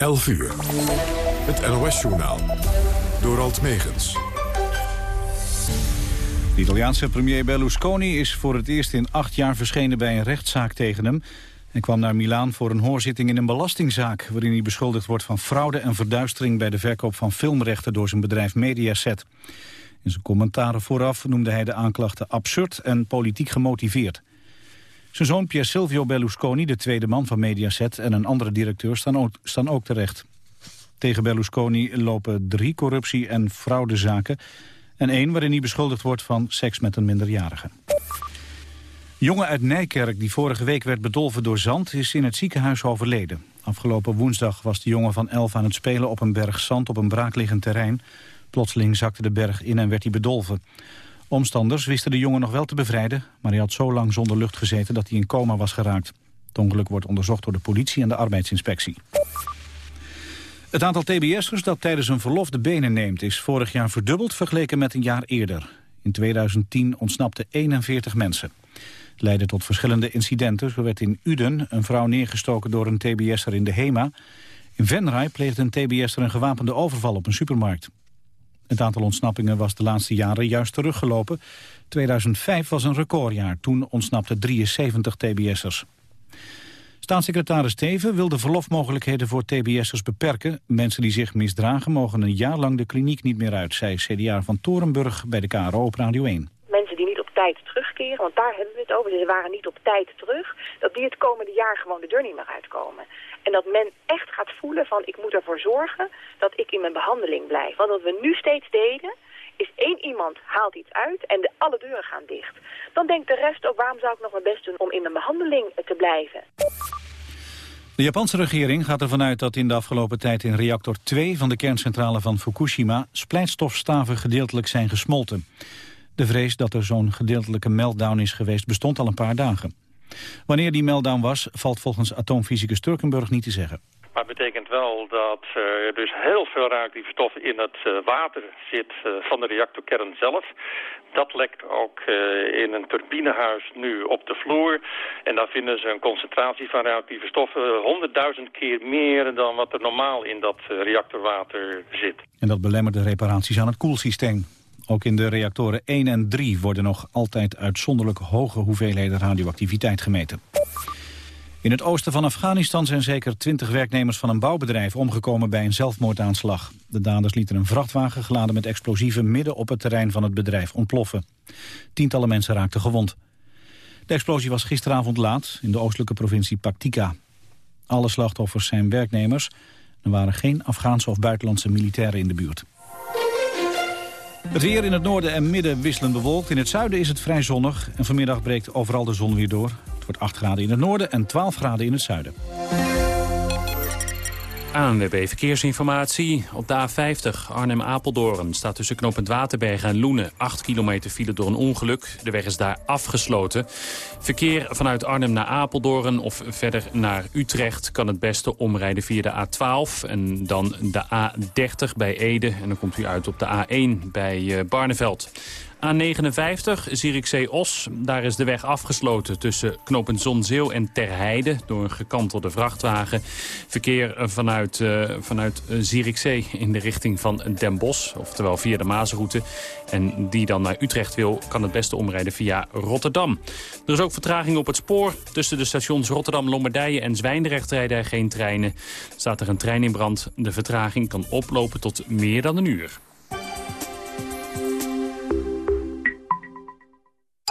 11 uur. Het NOS-journaal. Door Alt Megens. De Italiaanse premier Berlusconi is voor het eerst in acht jaar verschenen bij een rechtszaak tegen hem. Hij kwam naar Milaan voor een hoorzitting in een belastingzaak... waarin hij beschuldigd wordt van fraude en verduistering... bij de verkoop van filmrechten door zijn bedrijf Mediaset. In zijn commentaren vooraf noemde hij de aanklachten absurd en politiek gemotiveerd. Zijn zoon Pier Silvio Berlusconi, de tweede man van Mediaset... en een andere directeur staan ook, staan ook terecht. Tegen Berlusconi lopen drie corruptie- en fraudezaken... en één waarin hij beschuldigd wordt van seks met een minderjarige. jongen uit Nijkerk die vorige week werd bedolven door zand... is in het ziekenhuis overleden. Afgelopen woensdag was de jongen van elf aan het spelen op een berg zand... op een braakliggend terrein. Plotseling zakte de berg in en werd hij bedolven. Omstanders wisten de jongen nog wel te bevrijden... maar hij had zo lang zonder lucht gezeten dat hij in coma was geraakt. Het ongeluk wordt onderzocht door de politie en de arbeidsinspectie. Het aantal tbs'ers dat tijdens een verlof de benen neemt... is vorig jaar verdubbeld vergeleken met een jaar eerder. In 2010 ontsnapten 41 mensen. Het leidde tot verschillende incidenten. Zo werd in Uden een vrouw neergestoken door een tbs'er in de HEMA. In Venray pleegde een tbs'er een gewapende overval op een supermarkt. Het aantal ontsnappingen was de laatste jaren juist teruggelopen. 2005 was een recordjaar. Toen ontsnapten 73 tbs'ers. Staatssecretaris Teven wil de verlofmogelijkheden voor tbs'ers beperken. Mensen die zich misdragen mogen een jaar lang de kliniek niet meer uit, zei CDA van Torenburg bij de KRO op Radio 1. Mensen die niet op tijd terugkeren, want daar hebben we het over, ze waren niet op tijd terug, dat die het komende jaar gewoon de deur niet meer uitkomen. En dat men echt gaat voelen van ik moet ervoor zorgen dat ik in mijn behandeling blijf. Want wat we nu steeds deden, is één iemand haalt iets uit en de, alle deuren gaan dicht. Dan denkt de rest ook waarom zou ik nog mijn best doen om in mijn behandeling te blijven. De Japanse regering gaat ervan uit dat in de afgelopen tijd in reactor 2 van de kerncentrale van Fukushima splijtstofstaven gedeeltelijk zijn gesmolten. De vrees dat er zo'n gedeeltelijke meltdown is geweest bestond al een paar dagen. Wanneer die meltdown was, valt volgens atoomfysicus Turkenburg niet te zeggen. Maar het betekent wel dat er dus heel veel radioactieve stof in het eh, water zit eh, van de reactorkern zelf. Dat lekt ook eh, in een turbinehuis nu op de vloer. En daar vinden ze een concentratie van radioactieve stoffen honderdduizend keer meer dan wat er normaal in dat reactorwater zit. En dat belemmert de reparaties aan het koelsysteem. Ook in de reactoren 1 en 3 worden nog altijd uitzonderlijk hoge hoeveelheden radioactiviteit gemeten. In het oosten van Afghanistan zijn zeker 20 werknemers van een bouwbedrijf omgekomen bij een zelfmoordaanslag. De daders lieten een vrachtwagen geladen met explosieven midden op het terrein van het bedrijf ontploffen. Tientallen mensen raakten gewond. De explosie was gisteravond laat in de oostelijke provincie Paktika. Alle slachtoffers zijn werknemers. Er waren geen Afghaanse of buitenlandse militairen in de buurt. Het weer in het noorden en midden wisselend bewolkt. In het zuiden is het vrij zonnig en vanmiddag breekt overal de zon weer door. Het wordt 8 graden in het noorden en 12 graden in het zuiden. ANWB Verkeersinformatie. Op de A50 Arnhem-Apeldoorn staat tussen knooppunt Waterberg en Loenen 8 kilometer file door een ongeluk. De weg is daar afgesloten. Verkeer vanuit Arnhem naar Apeldoorn of verder naar Utrecht kan het beste omrijden via de A12 en dan de A30 bij Ede. En dan komt u uit op de A1 bij eh, Barneveld. A59, Zierikzee-Os. Daar is de weg afgesloten tussen knooppunt Zonzeel en Terheide... door een gekantelde vrachtwagen. Verkeer vanuit, uh, vanuit Zierikzee in de richting van Den Bosch... oftewel via de Maasroute. En die dan naar Utrecht wil, kan het beste omrijden via Rotterdam. Er is ook vertraging op het spoor. Tussen de stations Rotterdam, Lombardije en Zwijndrecht rijden er geen treinen. Staat er een trein in brand. De vertraging kan oplopen tot meer dan een uur.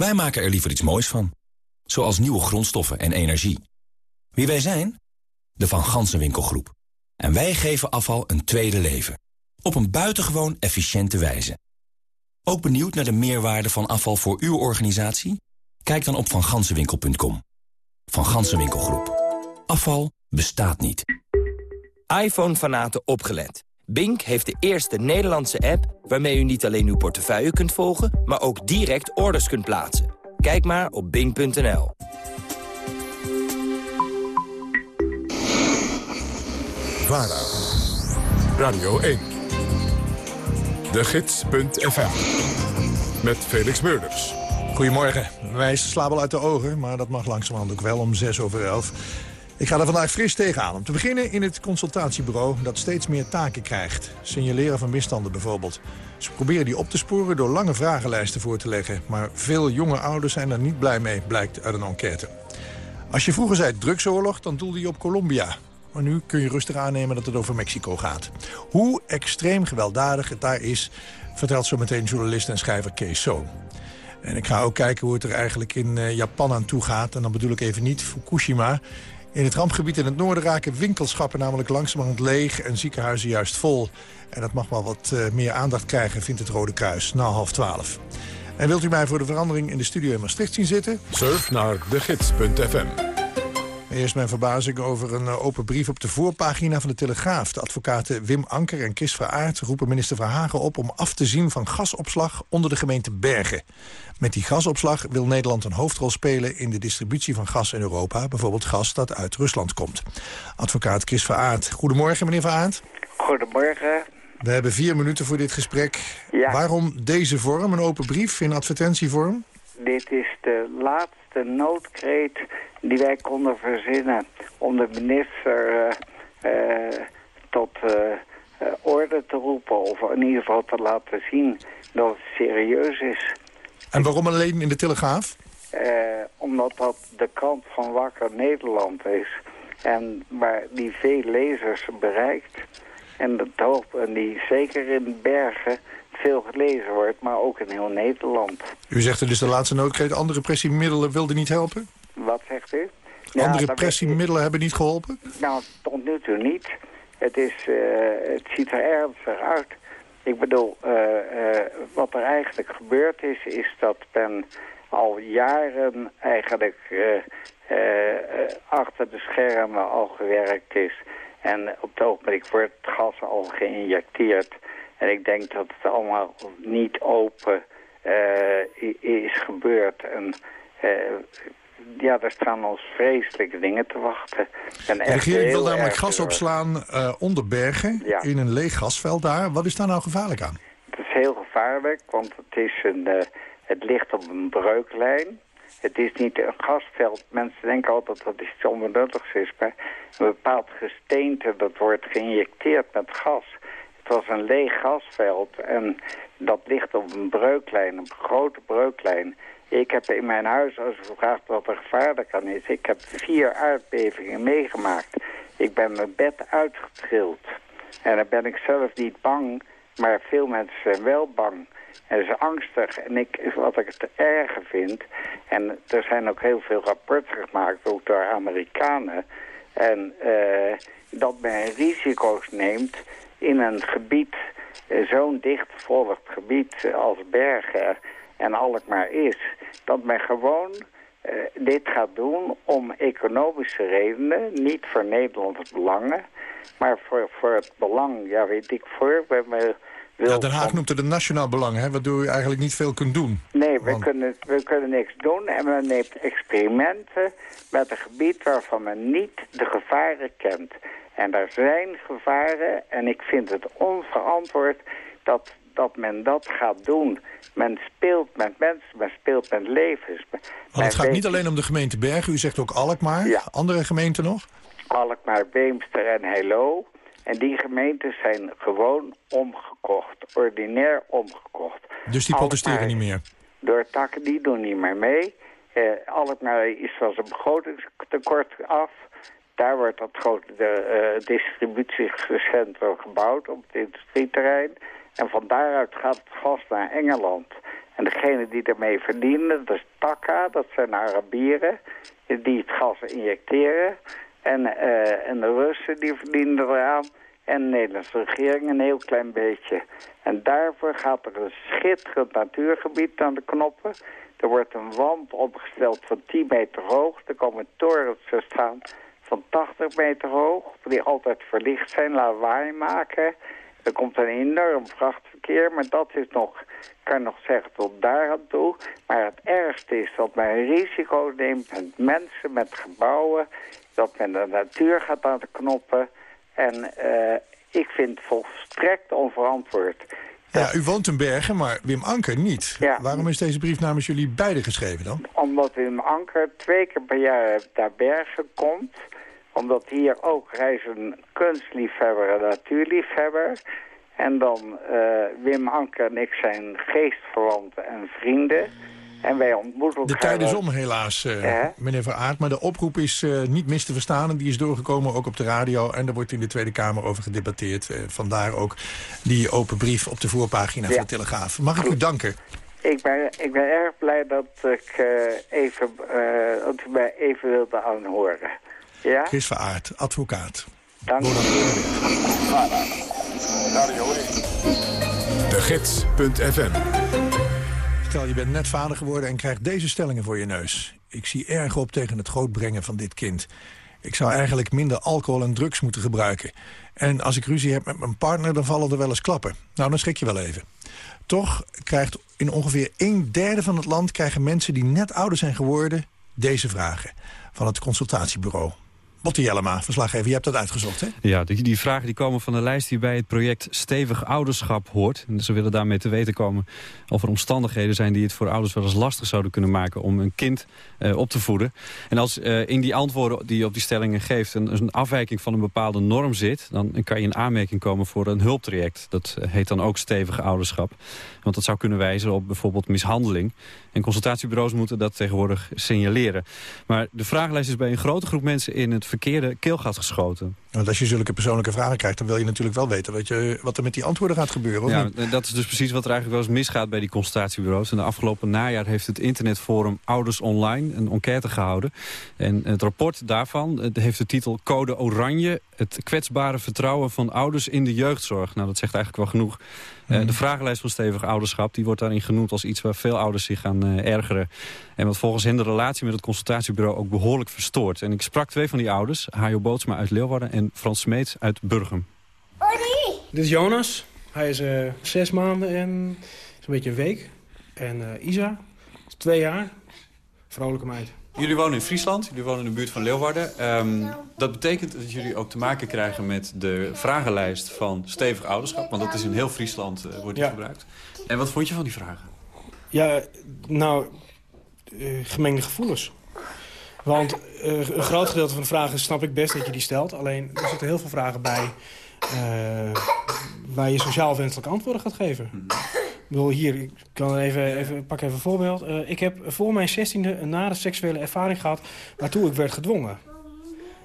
Wij maken er liever iets moois van. Zoals nieuwe grondstoffen en energie. Wie wij zijn? De Van Gansenwinkelgroep. En wij geven afval een tweede leven. Op een buitengewoon efficiënte wijze. Ook benieuwd naar de meerwaarde van afval voor uw organisatie? Kijk dan op vangansenwinkel.com. Van Gansenwinkelgroep. Afval bestaat niet. iPhone-fanaten opgelet. Bink heeft de eerste Nederlandse app waarmee u niet alleen uw portefeuille kunt volgen... maar ook direct orders kunt plaatsen. Kijk maar op bink.nl. VARA. Radio 1. De Gids.fm. Met Felix Meurders. Goedemorgen. Wij slaan wel uit de ogen, maar dat mag langzamerhand ook wel om 6 over 11. Ik ga er vandaag fris tegenaan. Om te beginnen in het consultatiebureau dat steeds meer taken krijgt. Signaleren van misstanden bijvoorbeeld. Ze proberen die op te sporen door lange vragenlijsten voor te leggen. Maar veel jonge ouders zijn er niet blij mee, blijkt uit een enquête. Als je vroeger zei drugsoorlog, dan doelde je op Colombia. Maar nu kun je rustig aannemen dat het over Mexico gaat. Hoe extreem gewelddadig het daar is, vertelt zometeen journalist en schrijver Kees Zoon. En ik ga ook kijken hoe het er eigenlijk in eh, Japan aan toe gaat. En dan bedoel ik even niet Fukushima. In het rampgebied in het noorden raken winkelschappen namelijk langzamerhand leeg... en ziekenhuizen juist vol. En dat mag wel wat uh, meer aandacht krijgen, vindt het Rode Kruis, na half twaalf. En wilt u mij voor de verandering in de studio in Maastricht zien zitten? Surf naar degids.fm. Eerst mijn verbazing over een eh, open brief op de voorpagina van de Telegraaf. De advocaten Wim Anker en Chris Veraard roepen minister Verhagen op... om af te zien van gasopslag onder de gemeente Bergen. Met die gasopslag wil Nederland een hoofdrol spelen... in de distributie van gas in Europa. Bijvoorbeeld gas dat uit Rusland komt. Advocaat Chris Veraard. Goedemorgen, meneer Veraard. Goedemorgen. We hebben vier minuten voor dit gesprek. Ja. Waarom deze vorm, een open brief in advertentievorm? Dit is de laatste noodkreet die wij konden verzinnen om de minister uh, uh, tot uh, orde te roepen. Of in ieder geval te laten zien dat het serieus is. En waarom alleen in de Telegraaf? omdat dat de krant van Wakker Nederland is. En waar die veel lezers bereikt. En, dat hoop, en die zeker in Bergen veel gelezen wordt, maar ook in heel Nederland. U zegt er dus de laatste noodkreet, andere pressiemiddelen wilden niet helpen? Wat zegt u? Andere pressiemiddelen hebben niet geholpen? Nou, tot nu toe niet. Het, is, uh, het ziet er ernstig uit. Ik bedoel, uh, uh, wat er eigenlijk gebeurd is, is dat men al jaren eigenlijk achter de schermen al gewerkt is. En op het ogenblik wordt het gas al geïnjecteerd. En ik denk dat het allemaal niet open is gebeurd. En ja, daar staan ons vreselijke dingen te wachten. En de regering wil namelijk gas opslaan uh, onder bergen, ja. in een leeg gasveld daar. Wat is daar nou gevaarlijk aan? Het is heel gevaarlijk, want het, is een, het ligt op een breuklijn. Het is niet een gasveld. Mensen denken altijd dat het iets onbenulligs is. Maar een bepaald gesteente dat wordt geïnjecteerd met gas. Het was een leeg gasveld en dat ligt op een breuklijn, een grote breuklijn. Ik heb in mijn huis, als u vraagt wat er gevaarlijk aan is... ik heb vier aardbevingen meegemaakt. Ik ben mijn bed uitgetrild. En dan ben ik zelf niet bang, maar veel mensen zijn wel bang. En ze angstig. En ik, wat ik het erger vind... en er zijn ook heel veel rapporten gemaakt, ook door Amerikanen... en uh, dat men risico's neemt in een gebied... Uh, zo'n dichtvolgd gebied als Bergen en Alkmaar is... dat men gewoon uh, dit gaat doen om economische redenen... niet voor Nederlandse belangen, maar voor, voor het belang, ja weet ik voor... We, we, ja, Den Haag noemt het een nationaal belang, hè, waardoor u eigenlijk niet veel kunt doen. Nee, we, Want... kunnen, we kunnen niks doen en men neemt experimenten met een gebied waarvan men niet de gevaren kent. En er zijn gevaren en ik vind het onverantwoord dat dat men dat gaat doen. Men speelt met mensen, men speelt met levens. Maar het gaat niet alleen om de gemeente Bergen, u zegt ook Alkmaar. Ja. Andere gemeenten nog? Alkmaar, Beemster en Hello. En die gemeentes zijn gewoon omgekocht, ordinair omgekocht. Dus die protesteren niet meer? Door takken, die doen niet meer mee. Uh, Alkmaar is van zijn begrotingstekort af. Daar wordt dat grote uh, distributiecentrum gebouwd op het industrieterrein. En van daaruit gaat het gas naar Engeland. En degene die ermee verdienen, dat is Taka, dat zijn Arabieren... die het gas injecteren. En, uh, en de Russen die verdienen eraan. En de Nederlandse regering een heel klein beetje. En daarvoor gaat er een schitterend natuurgebied aan de knoppen. Er wordt een wand opgesteld van 10 meter hoog. Er komen torens te staan van 80 meter hoog. Die altijd verlicht zijn, lawaai maken. Er komt een enorm vrachtverkeer, maar dat is nog, kan nog zeggen, tot daar aan toe. Maar het ergste is dat men risico neemt met mensen, met gebouwen. Dat men de natuur gaat aan de knoppen. En uh, ik vind het volstrekt onverantwoord. Ja, u woont in Bergen, maar Wim Anker niet. Ja. Waarom is deze brief namens jullie beiden geschreven dan? Omdat Wim Anker twee keer per jaar naar Bergen komt. Omdat hier ook, hij is een kunstliefhebber en natuurliefhebber. En dan uh, Wim Anker en ik zijn geestverwanten en vrienden. En wij ontmoeten De tijd is om helaas, uh, meneer Van Aert. Maar de oproep is uh, niet mis te verstaan. En die is doorgekomen ook op de radio. En er wordt in de Tweede Kamer over gedebatteerd. Vandaar ook die open brief op de voorpagina ja. van de Telegraaf. Mag ik u danken? Ik ben, ik ben erg blij dat, ik, even, dat u mij even wilde aanhoren. Ja? Chris van Aert, advocaat. Dank u. De Gids.fm Stel, je bent net vader geworden en krijgt deze stellingen voor je neus. Ik zie erg op tegen het grootbrengen van dit kind. Ik zou eigenlijk minder alcohol en drugs moeten gebruiken. En als ik ruzie heb met mijn partner, dan vallen er wel eens klappen. Nou, dan schrik je wel even. Toch krijgt in ongeveer een derde van het land... krijgen mensen die net ouder zijn geworden deze vragen. Van het consultatiebureau. Botte Jellema, verslaggever, je hebt dat uitgezocht, hè? Ja, die, die vragen die komen van de lijst die bij het project Stevig Ouderschap hoort. En ze willen daarmee te weten komen of er omstandigheden zijn... die het voor ouders wel eens lastig zouden kunnen maken om een kind uh, op te voeden. En als uh, in die antwoorden die je op die stellingen geeft... Een, een, afwijking van een bepaalde norm zit... dan kan je in aanmerking komen voor een hulptraject. Dat uh, heet dan ook Stevig Ouderschap. Want dat zou kunnen wijzen op bijvoorbeeld mishandeling. En consultatiebureaus moeten dat tegenwoordig signaleren. Maar de vragenlijst is bij een grote groep mensen in het verkeerde keelgat geschoten. Want als je zulke persoonlijke vragen krijgt... dan wil je natuurlijk wel weten wat, je, wat er met die antwoorden gaat gebeuren. Ja, niet? dat is dus precies wat er eigenlijk wel eens misgaat bij die consultatiebureaus. En de afgelopen najaar heeft het internetforum Ouders Online een enquête gehouden. En het rapport daarvan het heeft de titel Code Oranje... het kwetsbare vertrouwen van ouders in de jeugdzorg. Nou, dat zegt eigenlijk wel genoeg. Uh, de vragenlijst van stevig ouderschap die wordt daarin genoemd als iets waar veel ouders zich aan uh, ergeren. En wat volgens hen de relatie met het consultatiebureau ook behoorlijk verstoort. En ik sprak twee van die ouders, Hajo Bootsma uit Leeuwarden en Frans Smeets uit Burgum. Dit is Jonas. Hij is uh, zes maanden en zo'n beetje een week. En Isa, is twee jaar. Vrolijke meid. Jullie wonen in Friesland, jullie wonen in de buurt van Leeuwarden. Um, dat betekent dat jullie ook te maken krijgen met de vragenlijst van stevig ouderschap. Want dat is in heel Friesland uh, wordt die ja. gebruikt. En wat vond je van die vragen? Ja, nou, uh, gemengde gevoelens. Want uh, een groot gedeelte van de vragen snap ik best dat je die stelt. Alleen er zitten heel veel vragen bij waar je sociaal wenselijk antwoorden gaat geven. Mm. Ik bedoel, hier, ik even, even, pak even een voorbeeld. Uh, ik heb voor mijn zestiende een nare seksuele ervaring gehad... waartoe ik werd gedwongen.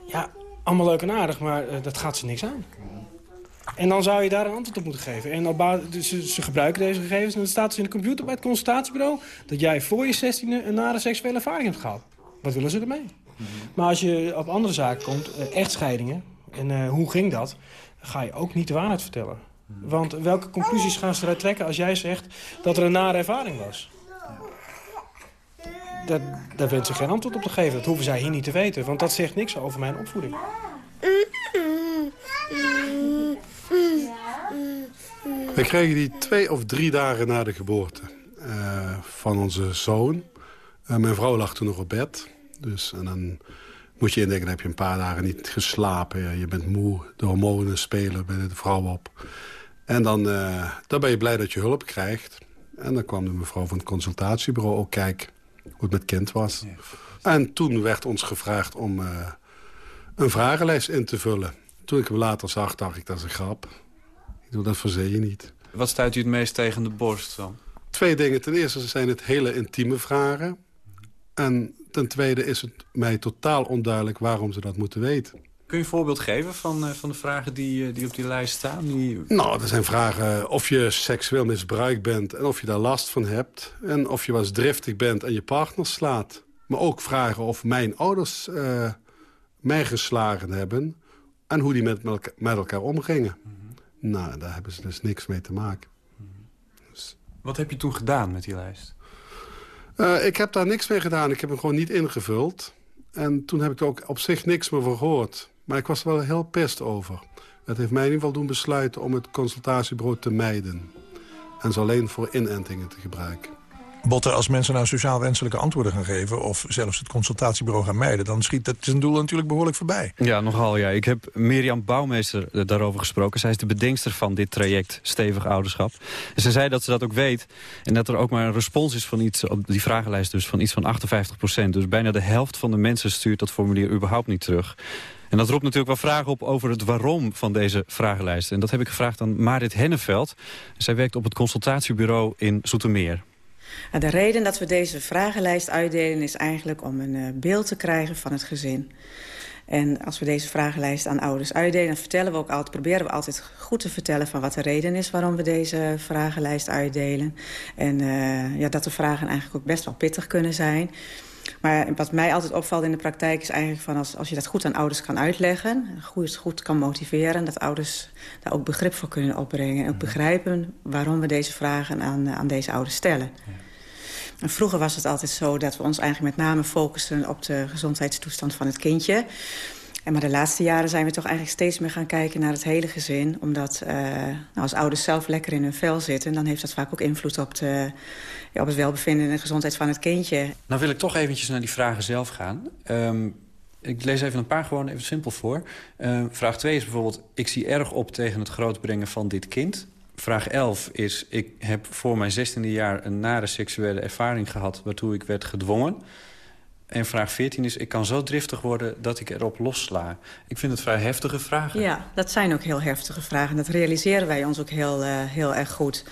Ja, allemaal leuk en aardig, maar uh, dat gaat ze niks aan. En dan zou je daar een antwoord op moeten geven. En op dus ze, ze, gebruiken deze gegevens en dan staat dus in de computer bij het consultatiebureau... dat jij voor je zestiende een nare seksuele ervaring hebt gehad. Wat willen ze ermee? Maar als je op andere zaken komt, uh, echtscheidingen... en hoe ging dat, ga je ook niet de waarheid vertellen. Want welke conclusies gaan ze eruit trekken als jij zegt dat er een nare ervaring was? Daar wens ze geen antwoord op te geven. Dat hoeven zij hier niet te weten, want dat zegt niks over mijn opvoeding. We kregen die twee of drie dagen na de geboorte uh, van onze zoon. Uh, mijn vrouw lag toen nog op bed. Dus, en dan moet je indenken, dan heb je een paar dagen niet geslapen. Je bent moe, de hormonen spelen bij de vrouw op. En dan, uh, dan ben je blij dat je hulp krijgt. En dan kwam de mevrouw van het consultatiebureau ook kijken hoe het met kind was. Ja. En toen werd ons gevraagd om uh, een vragenlijst in te vullen. Toen ik hem later zag, dacht ik, dat is een grap. Ik doe dat verzee je niet. Wat stuit u het meest tegen de borst dan? Twee dingen. Ten eerste zijn het hele intieme vragen. En ten tweede is het mij totaal onduidelijk waarom ze dat moeten weten. Kun je een voorbeeld geven van, van de vragen die, die op die lijst staan? Die... Nou, er zijn vragen of je seksueel misbruikt bent en of je daar last van hebt. En of je wel eens driftig bent en je partner slaat. Maar ook vragen of mijn ouders uh, mij geslagen hebben... en hoe die met, met elkaar omgingen. Mhm. Nou, daar hebben ze dus niks mee te maken. Dus... Wat heb je toen gedaan met die lijst? Uh, ik heb daar niks mee gedaan. Ik heb hem gewoon niet ingevuld. En toen heb ik er ook op zich niks meer voor gehoord. Maar ik was er wel heel pest over. Het heeft mij in ieder geval doen besluiten om het consultatiebureau te mijden. En ze alleen voor inentingen te gebruiken. Botten, als mensen nou sociaal wenselijke antwoorden gaan geven... of zelfs het consultatiebureau gaan mijden... dan schiet dat zijn doel natuurlijk behoorlijk voorbij. Ja, nogal ja. Ik heb Mirjam Bouwmeester eh, daarover gesproken. Zij is de bedenkster van dit traject Stevig Ouderschap. En ze zei dat ze dat ook weet. En dat er ook maar een respons is van iets, op die vragenlijst dus, van iets van 58 procent. Dus bijna de helft van de mensen stuurt dat formulier überhaupt niet terug. En dat roept natuurlijk wel vragen op over het waarom van deze vragenlijst. En dat heb ik gevraagd aan Marit Henneveld. Zij werkt op het consultatiebureau in Zoetermeer. De reden dat we deze vragenlijst uitdelen is eigenlijk om een uh, beeld te krijgen van het gezin. En als we deze vragenlijst aan ouders uitdelen... dan vertellen we ook altijd, proberen we altijd goed te vertellen... van wat de reden is waarom we deze vragenlijst uitdelen. En uh, ja, dat de vragen eigenlijk ook best wel pittig kunnen zijn. Maar wat mij altijd opvalt in de praktijk is eigenlijk van als, als je dat goed aan ouders kan uitleggen, goed, goed kan motiveren, dat ouders daar ook begrip voor kunnen opbrengen en ook begrijpen waarom we deze vragen aan, aan deze ouders stellen. En vroeger was het altijd zo dat we ons eigenlijk met name focussen op de gezondheidstoestand van het kindje. En maar de laatste jaren zijn we toch eigenlijk steeds meer gaan kijken naar het hele gezin. Omdat uh, nou, als ouders zelf lekker in hun vel zitten... dan heeft dat vaak ook invloed op, de, ja, op het welbevinden en de gezondheid van het kindje. Nou wil ik toch eventjes naar die vragen zelf gaan. Um, ik lees even een paar gewoon even simpel voor. Uh, vraag 2 is bijvoorbeeld... ik zie erg op tegen het grootbrengen van dit kind. Vraag 11 is... ik heb voor mijn 16e jaar een nare seksuele ervaring gehad... waartoe ik werd gedwongen. En vraag 14 is, ik kan zo driftig worden dat ik erop lossla. Ik vind het vrij heftige vragen. Ja, dat zijn ook heel heftige vragen. Dat realiseren wij ons ook heel, uh, heel erg goed.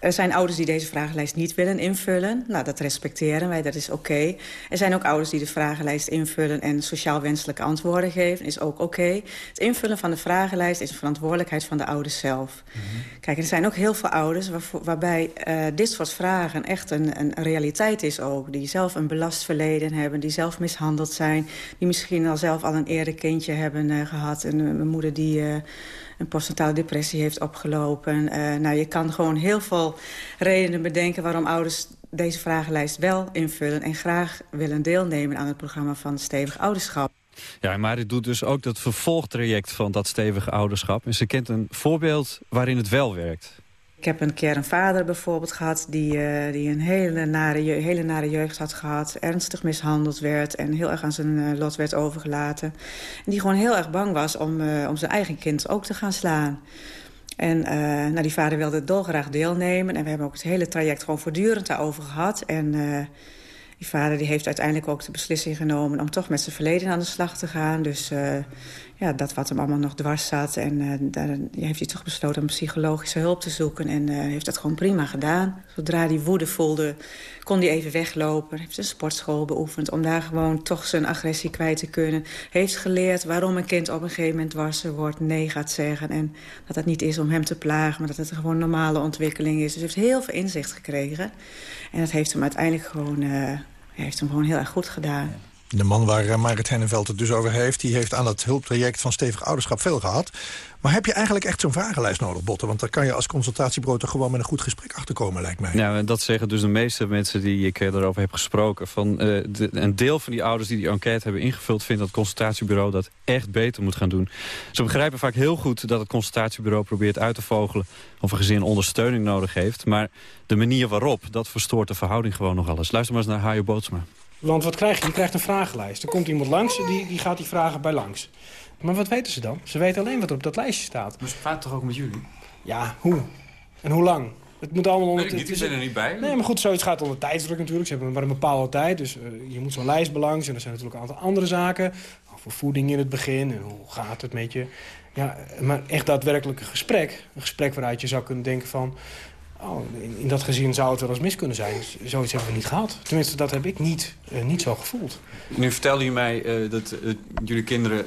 Er zijn ouders die deze vragenlijst niet willen invullen. Nou, dat respecteren wij, dat is oké. Okay. Er zijn ook ouders die de vragenlijst invullen... en sociaal wenselijke antwoorden geven, is ook oké. Okay. Het invullen van de vragenlijst is een verantwoordelijkheid van de ouders zelf. Mm -hmm. Kijk, er zijn ook heel veel ouders waar, waarbij uh, dit soort vragen echt een, een realiteit is ook. Die zelf een belast verleden hebben, die zelf mishandeld zijn... die misschien al zelf al een eerder kindje hebben uh, gehad. En een moeder die... Uh, een postnatale depressie heeft opgelopen. Uh, nou, je kan gewoon heel veel redenen bedenken waarom ouders deze vragenlijst wel invullen... en graag willen deelnemen aan het programma van Stevig Ouderschap. Ja, maar dit doet dus ook dat vervolgtraject van dat stevige ouderschap. En ze kent een voorbeeld waarin het wel werkt. Ik heb een keer een vader bijvoorbeeld gehad... die, uh, die een hele nare, hele nare jeugd had gehad. Ernstig mishandeld werd en heel erg aan zijn uh, lot werd overgelaten. En die gewoon heel erg bang was om, uh, om zijn eigen kind ook te gaan slaan. En nou, die vader wilde dolgraag deelnemen. En we hebben ook het hele traject gewoon voortdurend daarover gehad. En die vader die heeft uiteindelijk ook de beslissing genomen... om toch met zijn verleden aan de slag te gaan. Dus ja, dat wat hem allemaal nog dwars zat. En uh, daar heeft hij toch besloten om psychologische hulp te zoeken. En uh, heeft dat gewoon prima gedaan. Zodra hij woede voelde, kon hij even weglopen. Heeft een sportschool beoefend om daar gewoon toch zijn agressie kwijt te kunnen. Heeft geleerd waarom een kind op een gegeven moment dwarser wordt, nee gaat zeggen. En dat het niet is om hem te plagen, maar dat het een gewoon normale ontwikkeling is. Dus hij heeft heel veel inzicht gekregen. En dat heeft hem uiteindelijk gewoon, uh, heeft hem gewoon heel erg goed gedaan. De man waar uh, Marit Henneveld het dus over heeft... die heeft aan het hulptraject van stevig ouderschap veel gehad. Maar heb je eigenlijk echt zo'n vragenlijst nodig, Botten? Want daar kan je als consultatiebureau toch gewoon met een goed gesprek achterkomen, lijkt mij. Ja, dat zeggen dus de meeste mensen die ik daarover heb gesproken. Van, de, een deel van die ouders die die enquête hebben ingevuld... vindt dat het consultatiebureau dat echt beter moet gaan doen. Ze begrijpen vaak heel goed dat het consultatiebureau probeert uit te vogelen... of een gezin ondersteuning nodig heeft. Maar de manier waarop, dat verstoort de verhouding gewoon nog alles. Luister maar eens naar Hajo Bootsma. Want wat krijg je? Je krijgt een vragenlijst. Er komt iemand langs, die, die gaat die vragen bij langs. Maar wat weten ze dan? Ze weten alleen wat er op dat lijstje staat. Maar ze praten toch ook met jullie? Ja, hoe? En hoe lang? Het moet allemaal onder... Nee, die zijn er niet bij. Nee, maar goed, zoiets gaat onder tijdsdruk natuurlijk. Ze hebben maar een bepaalde tijd. Dus uh, je moet zo'n lijst belangs. En er zijn natuurlijk een aantal andere zaken. Over voeding in het begin. En hoe gaat het met je? Ja, maar echt daadwerkelijk een gesprek. Een gesprek waaruit je zou kunnen denken van... Oh, in, in, dat gezin zou het wel eens mis kunnen zijn. Zoiets hebben we niet gehad. Tenminste, dat heb ik niet, uh, niet zo gevoeld. Nu vertelde u mij uh, dat uh, jullie kinderen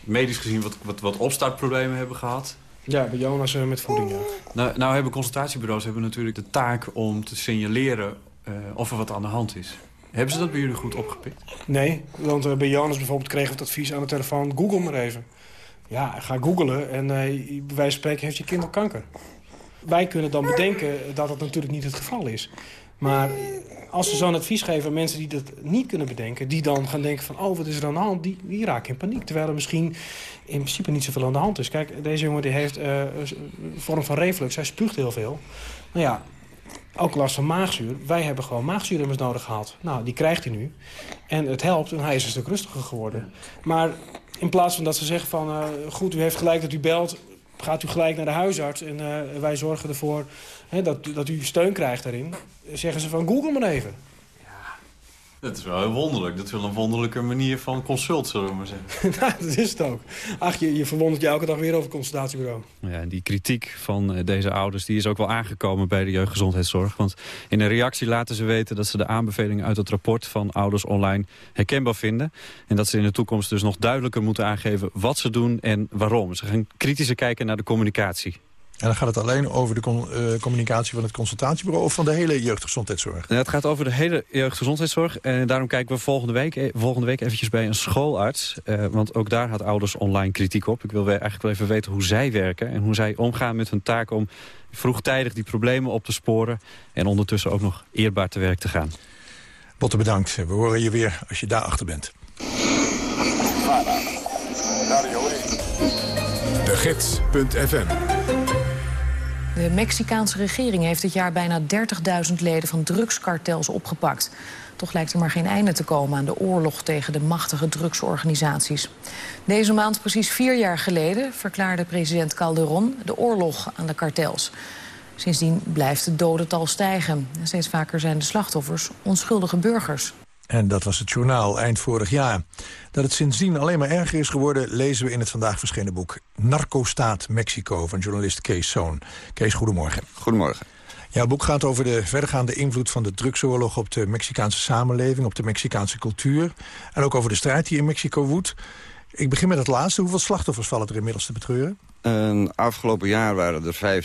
medisch gezien wat, wat, wat opstartproblemen hebben gehad. Ja, bij Jonas met voeding, ja. Nou, nou hebben consultatiebureaus hebben natuurlijk de taak om te signaleren of er wat aan de hand is. Hebben ze dat bij jullie goed opgepikt? Nee, want bij Jonas bijvoorbeeld kregen we het advies aan de telefoon... Google maar even. Ja, ga googlen en bij wijze van spreken heeft je kind al kanker. Wij kunnen dan bedenken dat dat natuurlijk niet het geval is. Maar als ze zo'n advies geven aan mensen die dat niet kunnen bedenken... die dan gaan denken van, oh, wat is er aan de hand? Die, die raken in paniek. Terwijl er misschien in principe niet zoveel aan de hand is. Kijk, deze jongen die heeft uh, een vorm van reflux. Hij spuugt heel veel. Nou ja, ook last van maagzuur. Wij hebben gewoon maagzuurimmers nodig gehad. Nou, die krijgt hij nu. En het helpt en hij is een stuk rustiger geworden. Maar in plaats van dat ze zeggen van... Uh, goed, u heeft gelijk dat u belt gaat u gelijk naar de huisarts en uh, wij zorgen ervoor hè, dat, dat u steun krijgt daarin. Zeggen ze van Google maar even. Dat is wel heel wonderlijk. Dat is wel een wonderlijke manier van consult, zullen we maar zeggen. nou, dat is het ook. Ach, je, je verwondert je elke dag weer over het consultatiebureau. Ja, en die kritiek van eh, deze ouders die is ook wel aangekomen bij de jeugdgezondheidszorg. Want in een reactie laten ze weten dat ze de aanbevelingen uit het rapport van ouders online herkenbaar vinden. En dat ze in de toekomst dus nog duidelijker moeten aangeven wat ze doen en waarom. Ze gaan kritischer kijken naar de communicatie. En dan gaat het alleen over de uh, communicatie van het consultatiebureau... of van de hele jeugdgezondheidszorg? Ja, het gaat over de hele jeugdgezondheidszorg. En daarom kijken we volgende week, eh, volgende week eventjes bij een schoolarts. Uh, want ook daar had ouders online kritiek op. Ik wil eigenlijk wel even weten hoe zij werken... en hoe zij omgaan met hun taak om vroegtijdig die problemen op te sporen... en ondertussen ook nog eerbaar te werk te gaan. Botte, bedankt. We horen je weer als je daar achter bent. De Gids.fm de Mexicaanse regering heeft dit jaar bijna 30.000 leden van drugskartels opgepakt. Toch lijkt er maar geen einde te komen aan de oorlog tegen de machtige drugsorganisaties. Deze maand, precies vier jaar geleden, verklaarde president Calderon de oorlog aan de kartels. Sindsdien blijft het dodental stijgen. En steeds vaker zijn de slachtoffers onschuldige burgers. En dat was het journaal eind vorig jaar. Dat het sindsdien alleen maar erger is geworden... lezen we in het vandaag verschenen boek Narcostaat Mexico... van journalist Kees Zoon. Kees, goedemorgen. Goedemorgen. Jouw boek gaat over de verdergaande invloed van de drugsoorlog... op de Mexicaanse samenleving, op de Mexicaanse cultuur... en ook over de strijd die in Mexico woedt. Ik begin met het laatste. Hoeveel slachtoffers vallen er inmiddels te betreuren? Een afgelopen jaar waren er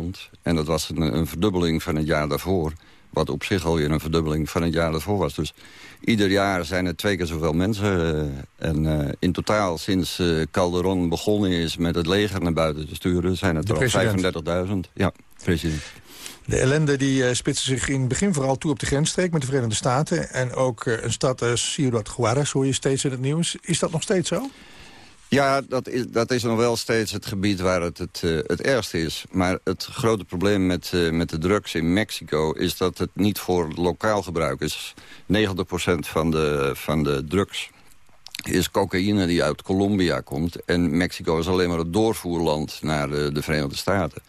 15.000. En dat was een, een verdubbeling van het jaar daarvoor. Wat op zich alweer een verdubbeling van het jaar daarvoor was. Dus ieder jaar zijn er twee keer zoveel mensen. Uh, en uh, in totaal sinds uh, Calderon begonnen is met het leger naar buiten te sturen... zijn het er al 35.000. Ja, president. De ellende die spitste zich in het begin vooral toe op de grensstreek met de Verenigde Staten. En ook een stad als Ciudad Juarez hoor je steeds in het nieuws. Is dat nog steeds zo? Ja, dat is, dat is nog wel steeds het gebied waar het het, het ergste is. Maar het grote probleem met, uh, met de drugs in Mexico... is dat het niet voor lokaal gebruik is. 90% van de, van de drugs is cocaïne die uit Colombia komt. En Mexico is alleen maar het doorvoerland naar de, de Verenigde Staten.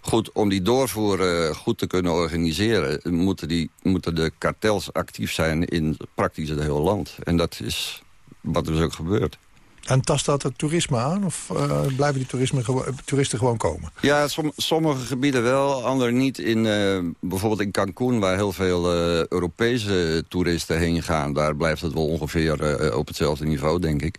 Goed, om die doorvoer goed te kunnen organiseren... Moeten, die, moeten de kartels actief zijn in praktisch het hele land. En dat is wat er dus ook gebeurt. En tast dat het toerisme aan? Of uh, blijven die toerisme toeristen gewoon komen? Ja, som, sommige gebieden wel, andere niet. In, uh, bijvoorbeeld in Cancún, waar heel veel uh, Europese toeristen heen gaan... daar blijft het wel ongeveer op hetzelfde niveau, denk ik.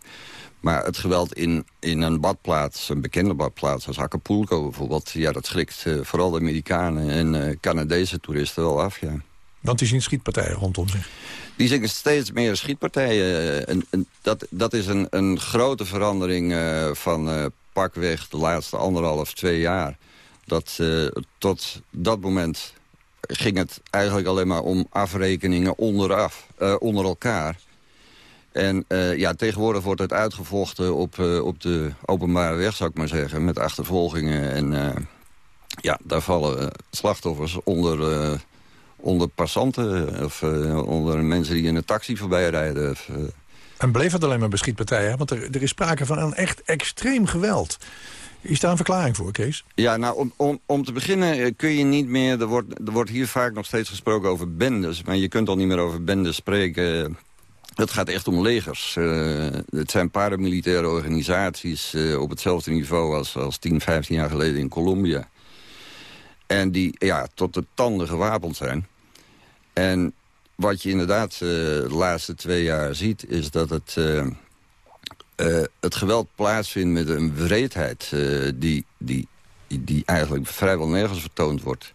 Maar het geweld in, in een badplaats, een bekende badplaats als Acapulco bijvoorbeeld... ja, dat schrikt vooral de Amerikanen en Canadese toeristen wel af, ja. Want die zien schietpartijen rondom zich. Die zien steeds meer schietpartijen. En, en dat, dat is een, een grote verandering uh, van uh, pakweg de laatste anderhalf, twee jaar. Dat, tot dat moment ging het eigenlijk alleen maar om afrekeningen onderaf, onder elkaar. En ja, tegenwoordig wordt het uitgevochten op, op de openbare weg, zou ik maar zeggen. Met achtervolgingen. En ja, daar vallen slachtoffers onder onder passanten of uh, onder mensen die in een taxi voorbij rijden. Of, uh... En bleef het alleen maar beschietpartijen? Want er, er is sprake van een echt extreem geweld. Is daar een verklaring voor, Kees? Ja, nou, om, om, om te beginnen eh, kun je niet meer... Er wordt, er wordt hier vaak nog steeds gesproken over bendes. Maar je kunt al niet meer over bendes spreken. Het gaat echt om legers. Uh, het zijn paramilitaire organisaties uh, op hetzelfde niveau als, als 10, 15 jaar geleden in Colombia. En die ja, tot de tanden gewapend zijn. En wat je inderdaad uh, de laatste twee jaar ziet... is dat het, uh, uh, het geweld plaatsvindt met een wreedheid... die, die, die eigenlijk vrijwel nergens vertoond wordt.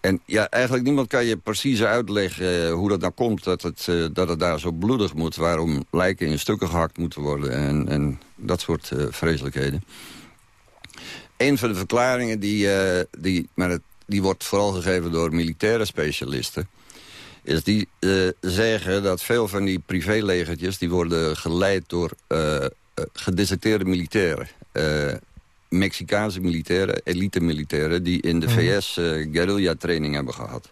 En ja, eigenlijk niemand kan je precies uitleggen hoe dat nou komt... dat het, dat het daar zo bloedig moet. Waarom lijken in stukken gehakt moeten worden. En, en dat soort vreselijkheden. Een van de verklaringen die, die, maar het, die wordt vooral gegeven door militaire specialisten is die uh, zeggen dat veel van die privélegertjes... die worden geleid door uh, gedeserteerde militairen. Mexicaanse militairen, elite-militairen... die in de mhm. VS guerrilla-training hebben gehad.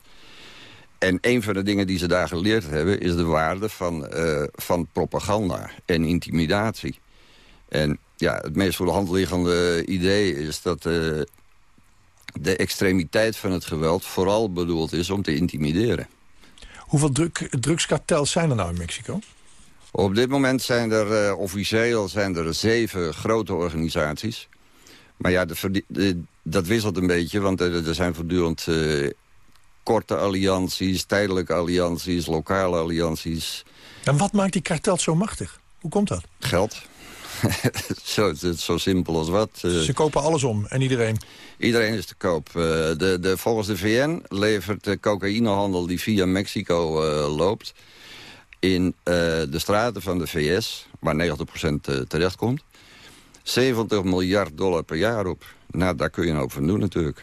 En een van de dingen die ze daar geleerd hebben... is de waarde van, van propaganda en intimidatie. En ja, het meest voor de hand liggende idee is dat... de extremiteit van het geweld vooral bedoeld is om te intimideren. Hoeveel drug, drugskartels zijn er nou in Mexico? Op dit moment zijn er uh, officieel zijn er zeven grote organisaties. Maar ja, de, dat wisselt een beetje, want er, er zijn voortdurend uh, korte allianties, tijdelijke allianties, lokale allianties. En wat maakt die kartels zo machtig? Hoe komt dat? Geld. zo, zo simpel als wat. Eh. Ze kopen alles om en iedereen? Iedereen is te koop. Eh, de, de, volgens de VN levert de cocaïnehandel die via Mexico uh, loopt... in de straten van de VS, waar 90% terechtkomt... 70 miljard dollar per jaar op. Nou, daar kun je een hoop van doen natuurlijk.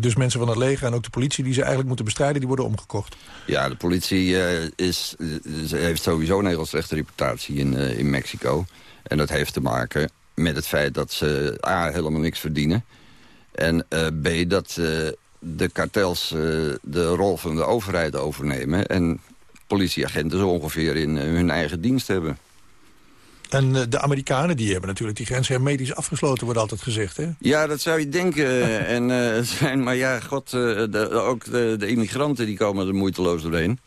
dus mensen van het leger en ook de politie die ze eigenlijk moeten bestrijden... die worden omgekocht? Ja, de politie is, heeft sowieso een heel slechte reputatie in, in Mexico... En dat heeft te maken met het feit dat ze A, helemaal niks verdienen... en uh, B, dat uh, de kartels uh, de rol van de overheid overnemen... en politieagenten zo ongeveer in hun eigen dienst hebben. En de Amerikanen die hebben natuurlijk die grens hermetisch afgesloten, wordt altijd gezegd, hè? Ja, dat zou je denken. en, zijn, maar ja, god, de, ook de, de, immigranten die komen er moeiteloos doorheen.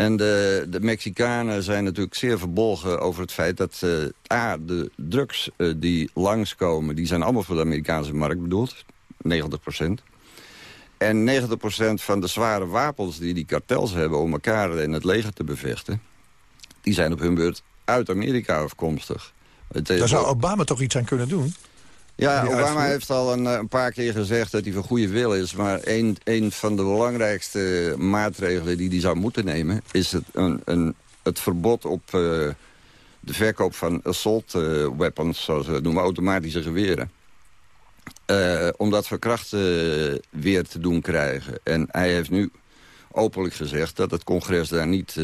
En de, de Mexicanen zijn natuurlijk zeer verbolgen over het feit dat... Uh, A, de drugs uh, die langskomen, die zijn allemaal voor de Amerikaanse markt bedoeld. 90 procent. En 90 procent van de zware wapens die die kartels hebben... om elkaar in het leger te bevechten... die zijn op hun beurt uit Amerika afkomstig. Daar zou Obama toch iets aan kunnen doen? Ja, Obama heeft al een, eh, een, paar keer gezegd dat hij van goede wil is. Maar een, een van de belangrijkste maatregelen die hij zou moeten nemen... is het, een, een, het verbod op uh, de verkoop van assault uh, weapons, zoals we noemen, automatische geweren. Uh, om dat verkrachten weer te doen krijgen. En hij heeft nu openlijk gezegd dat het congres daar niet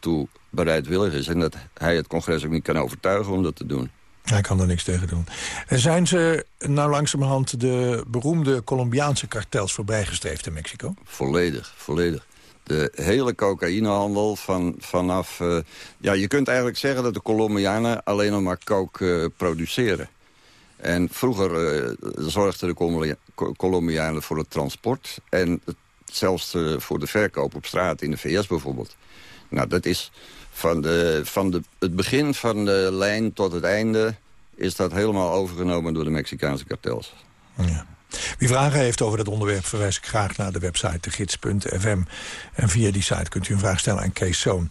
toe bereidwillig is. En dat hij het congres ook niet kan overtuigen om dat te doen. Hij kan er niks tegen doen. En zijn ze nou langzamerhand de beroemde Colombiaanse kartels voorbijgestreefd in Mexico? Volledig, volledig. De hele cocaïnehandel van, vanaf... Uh, ja, je kunt eigenlijk zeggen dat de Colombianen alleen nog maar coke uh, produceren. En vroeger zorgden de Colombianen voor het transport... en zelfs voor de verkoop op straat in de VS bijvoorbeeld. Nou, dat is van, de, van de, het begin van de lijn tot het einde is dat helemaal overgenomen door de Mexicaanse kartels. Ja. Wie vragen heeft over dat onderwerp verwijs ik graag naar de website degids.fm. En via die site kunt u een vraag stellen aan Kees Zoon.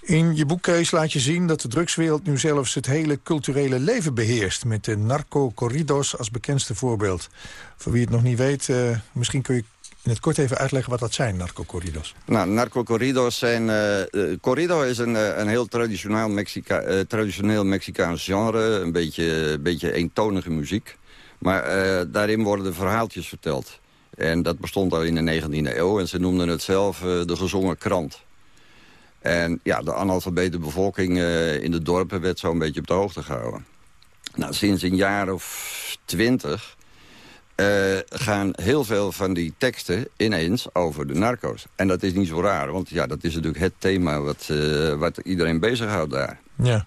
In je boek, Kees, laat je zien dat de drugswereld nu zelfs het hele culturele leven beheerst... met de narco-corridos als bekendste voorbeeld. Voor wie het nog niet weet, uh, misschien kun je in het kort even uitleggen wat dat zijn, narcocorridos? Nou, narcocorridos zijn... Uh, corrido is een, een heel traditioneel, Mexica, traditioneel Mexicaans genre. Een beetje, beetje eentonige muziek. Maar daarin worden de verhaaltjes verteld. En dat bestond al in de 19e eeuw. En ze noemden het zelf de gezongen krant. En ja, de analfabete bevolking in de dorpen werd zo een beetje op de hoogte gehouden. Nou, sinds een jaar of twintig uh, gaan heel veel van die teksten ineens over de narco's. En dat is niet zo raar, want ja, dat is natuurlijk het thema wat, uh, wat iedereen bezighoudt daar. Ja.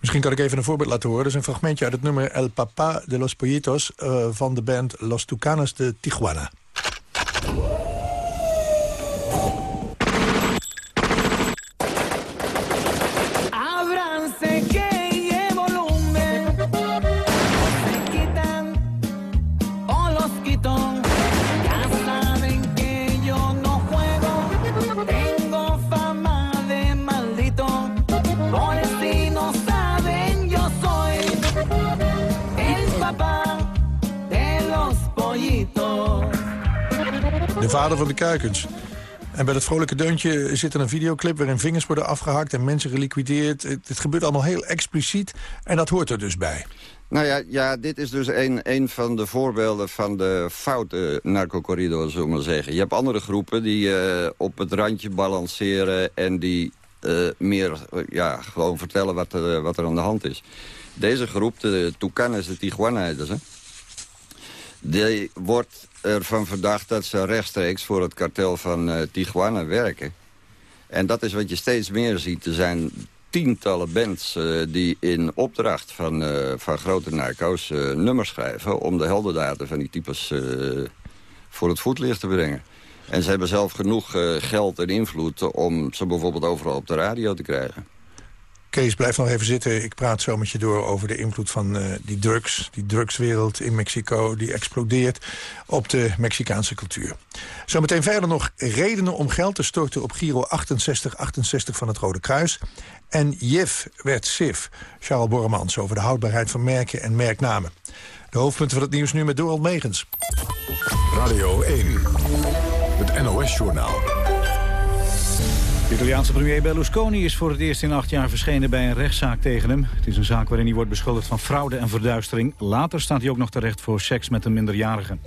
Misschien kan ik even een voorbeeld laten horen. Dat is een fragmentje uit het nummer El Papa de los Pollitos... Uh, van de band Los Tucanos de Tijuana. De vader van de kuikens. En bij dat vrolijke deuntje zit er een videoclip... waarin vingers worden afgehakt en mensen geliquideerd. Het, gebeurt allemaal heel expliciet en dat hoort er dus bij. Nou ja, ja dit is dus een, een van de voorbeelden van de foute narcocorridor, zullen we maar zeggen. Je hebt andere groepen die uh, op het randje balanceren... en die uh, meer uh, ja, gewoon vertellen wat er, wat er aan de hand is. Deze groep, de Tucanes, de Tijuana's, die wordt ervan verdacht dat ze rechtstreeks voor het kartel van uh, Tijuana werken. En dat is wat je steeds meer ziet. Er zijn tientallen bands uh, die in opdracht van, uh, van grote narco's nummers schrijven... om de heldendaden van die types voor het voetlicht te brengen. En ze hebben zelf genoeg geld en invloed om ze bijvoorbeeld overal op de radio te krijgen. Kees, blijf nog even zitten. Ik praat zo met je door over de invloed van uh, die drugs. Die drugswereld in Mexico die explodeert op de Mexicaanse cultuur. Zometeen verder nog redenen om geld te storten op Giro 6868 van het Rode Kruis. En JIF werd SIF, Charles Borremans, over de houdbaarheid van merken en merknamen. De hoofdpunten van het nieuws nu met Dorald Megens. Radio 1, het NOS-journaal. De Italiaanse premier Berlusconi is voor het eerst in acht jaar verschenen bij een rechtszaak tegen hem. Het is een zaak waarin hij wordt beschuldigd van fraude en verduistering. Later staat hij ook nog terecht voor seks met een minderjarige.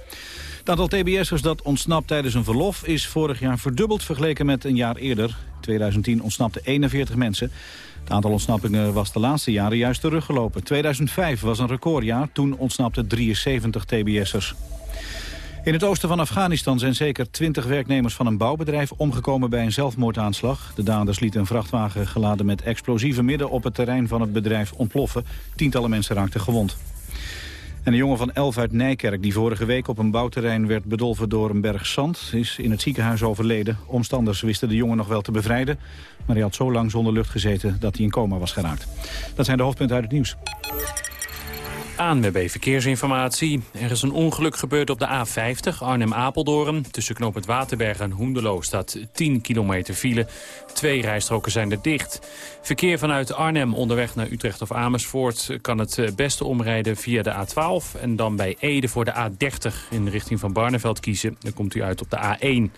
Het aantal TBS'ers dat ontsnapt tijdens een verlof is vorig jaar verdubbeld vergeleken met een jaar eerder. In 2010 ontsnapten 41 mensen. Het aantal ontsnappingen was de laatste jaren juist teruggelopen. 2005 was een recordjaar, toen ontsnapten 73 TBS'ers. In het oosten van Afghanistan zijn zeker 20 werknemers van een bouwbedrijf omgekomen bij een zelfmoordaanslag. De daders lieten een vrachtwagen geladen met explosieven midden op het terrein van het bedrijf ontploffen. Tientallen mensen raakten gewond. En een jongen van elf uit Nijkerk die vorige week op een bouwterrein werd bedolven door een berg zand is in het ziekenhuis overleden. Omstanders wisten de jongen nog wel te bevrijden, maar hij had zo lang zonder lucht gezeten dat hij in coma was geraakt. Dat zijn de hoofdpunten uit het nieuws. ANWB Verkeersinformatie. Er is een ongeluk gebeurd op de A50 Arnhem-Apeldoorn. Tussen knoop het Waterberg en Hoendelo staat 10 kilometer file. Twee rijstroken zijn er dicht. Verkeer vanuit Arnhem onderweg naar Utrecht of Amersfoort... kan het beste omrijden via de A12 en dan bij Ede voor de A30... in de richting van Barneveld kiezen. Dan komt u uit op de A1.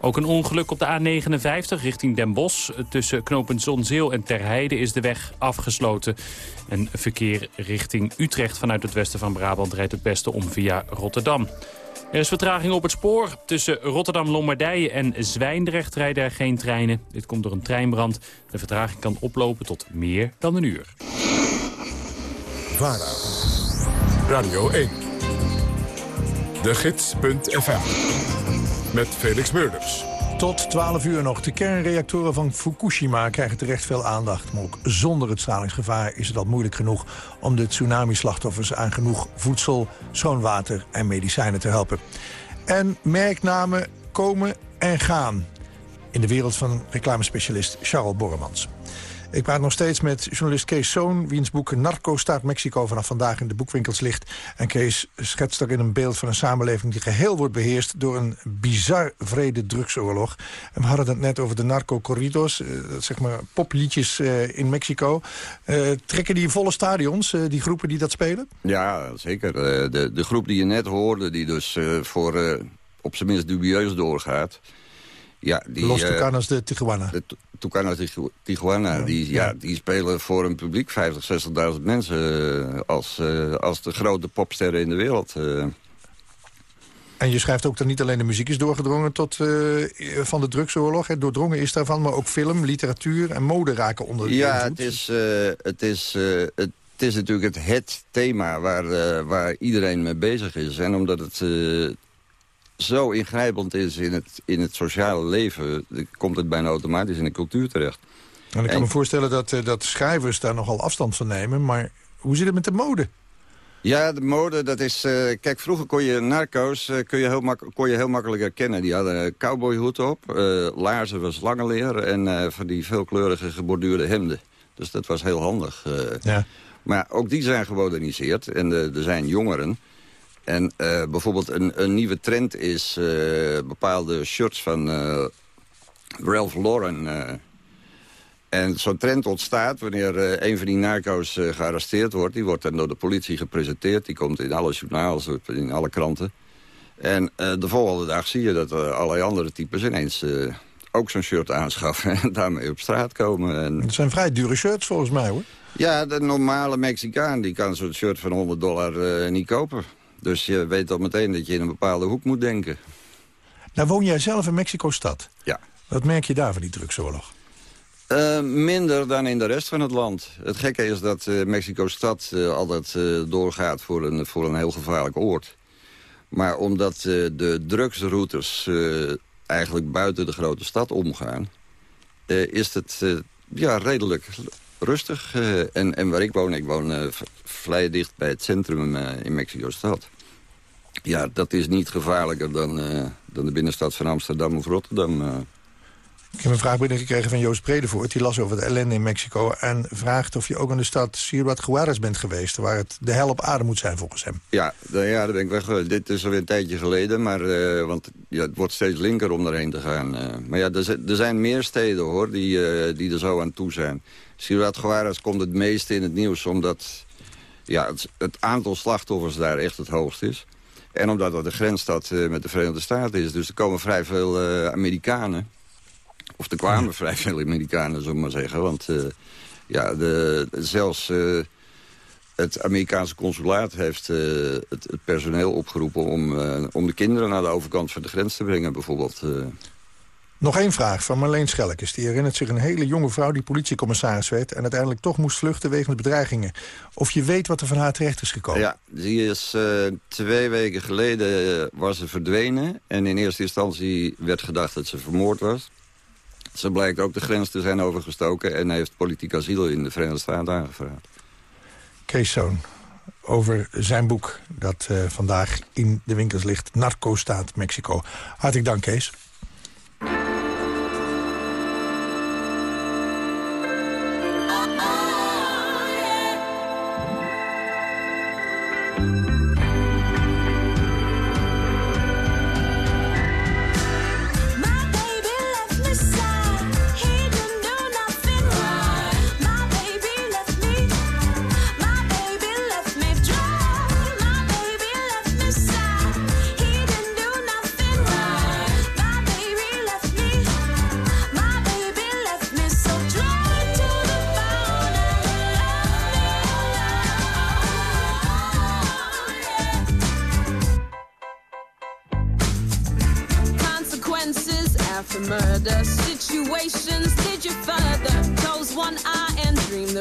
Ook een ongeluk op de A59 richting Den Bosch. Tussen knooppunt Zonzeel en Terheide is de weg afgesloten. En verkeer richting Utrecht vanuit het westen van Brabant rijdt het beste om via Rotterdam. Er is vertraging op het spoor. Tussen Rotterdam-Lombardije en Zwijndrecht rijden er geen treinen. Dit komt door een treinbrand. De vertraging kan oplopen tot meer dan een uur. Radio 1, de gids.fm, met Felix Meurders. Tot 12 uur nog. De kernreactoren van Fukushima krijgen terecht veel aandacht. Maar ook zonder het stralingsgevaar is het al moeilijk genoeg... om de tsunami-slachtoffers aan genoeg voedsel, schoon water en medicijnen te helpen. En merknamen komen en gaan. In de wereld van reclamespecialist Charles Borremans. Ik praat nog steeds met journalist Kees Zoon... wiens boek Narco staat Mexico vanaf vandaag in de boekwinkels ligt. En Kees schetst daarin een beeld van een samenleving... die geheel wordt beheerst door een bizar vrede drugsoorlog. En we hadden het net over de narco-corridos, uh, zeg maar popliedjes uh, in Mexico. Uh, trekken die volle stadions, die groepen die dat spelen? Ja, zeker. de, de groep die je net hoorde, die dus voor op zijn minst dubieus doorgaat... Ja, die, Los Tucanos de Tijuana. De Tucanos de Tijuana, ja, die, ja, die spelen voor een publiek 50, 60.000 mensen... als, uh, als de grote popsterren in de wereld. En je schrijft ook dat niet alleen de muziek is doorgedrongen tot, uh, van de drugsoorlog. Hè. Doordrongen is daarvan, maar ook film, literatuur en mode raken onder de Ja, het is, het, is, het is natuurlijk het, het thema waar, waar iedereen mee bezig is. En omdat het zo ingrijpend is in het, in het sociale leven... komt het bijna automatisch in de cultuur terecht. En ik kan me voorstellen dat, uh, dat schrijvers daar nogal afstand van nemen. Maar hoe zit het met de mode? Ja, de mode, dat is... Uh, kijk, vroeger kon je narco's uh, kon je heel kon je heel makkelijk herkennen. Die hadden een cowboyhoed op, laarzen was slangenleer... en van die veelkleurige geborduurde hemden. Dus dat was heel handig. ja. Maar ook die zijn gemoderniseerd. En er zijn jongeren en uh, bijvoorbeeld een, een, nieuwe trend is uh, bepaalde shirts van uh, Ralph Lauren. en zo'n trend ontstaat wanneer een van die narco's gearresteerd wordt. Die wordt dan door de politie gepresenteerd. Die komt in alle journaals, in alle kranten. En de volgende dag zie je dat allerlei andere types ineens ook zo'n shirt aanschaffen en daarmee op straat komen. En... Het zijn vrij dure shirts volgens mij hoor. Ja, de normale Mexicaan die kan zo'n shirt van 100 dollar niet kopen. Dus je weet al meteen dat je in een bepaalde hoek moet denken. Nou woon jij zelf in Mexico-stad. Ja. Wat merk je daar van die drugsoorlog? Uh, minder dan in de rest van het land. Het gekke is dat uh, Mexico-stad altijd doorgaat voor een, voor een heel gevaarlijk oord. Maar omdat de drugsroutes eigenlijk buiten de grote stad omgaan... is het ja, redelijk rustig. Uh, en, en waar ik woon, ik woon uh, vrij dicht bij het centrum uh, in Mexico-stad. Ja, dat is niet gevaarlijker dan, dan de binnenstad van Amsterdam of Rotterdam. Ik heb een vraag binnengekregen van Joost Bredevoort. Die las over het ellende in Mexico en vraagt of je ook in de stad Ciudad Juarez bent geweest... waar het de hel op aarde moet zijn volgens hem. Ja, ja daar ben ik weg. Dit is alweer een tijdje geleden, maar, want ja, het wordt steeds linker om daarheen te gaan. maar ja, er, er, zijn meer steden hoor, die, die er zo aan toe zijn. Ciudad Juarez komt het meeste in het nieuws... omdat ja, het, het, aantal slachtoffers daar echt het hoogst is. En omdat dat de grensstad met de Verenigde Staten is. Dus er komen vrij veel Amerikanen. Of er kwamen vrij veel Amerikanen, zullen we maar zeggen. Want uh, ja, de, zelfs het Amerikaanse consulaat heeft het, het, personeel opgeroepen... Om, om de kinderen naar de overkant van de grens te brengen, bijvoorbeeld... Nog één vraag van Marleen Schelkes. Die herinnert zich een hele jonge vrouw die politiecommissaris werd... en uiteindelijk toch moest vluchten wegens bedreigingen. Of je weet wat er van haar terecht is gekomen? Ja, die is uh, twee weken geleden was ze verdwenen. En in eerste instantie werd gedacht dat ze vermoord was. Ze blijkt ook de grens te zijn overgestoken... en heeft politiek asiel in de Verenigde Staten aangevraagd. Kees Zoon, over zijn boek dat uh, vandaag in de winkels ligt... Narco-staat Mexico. Hartelijk dank, Kees.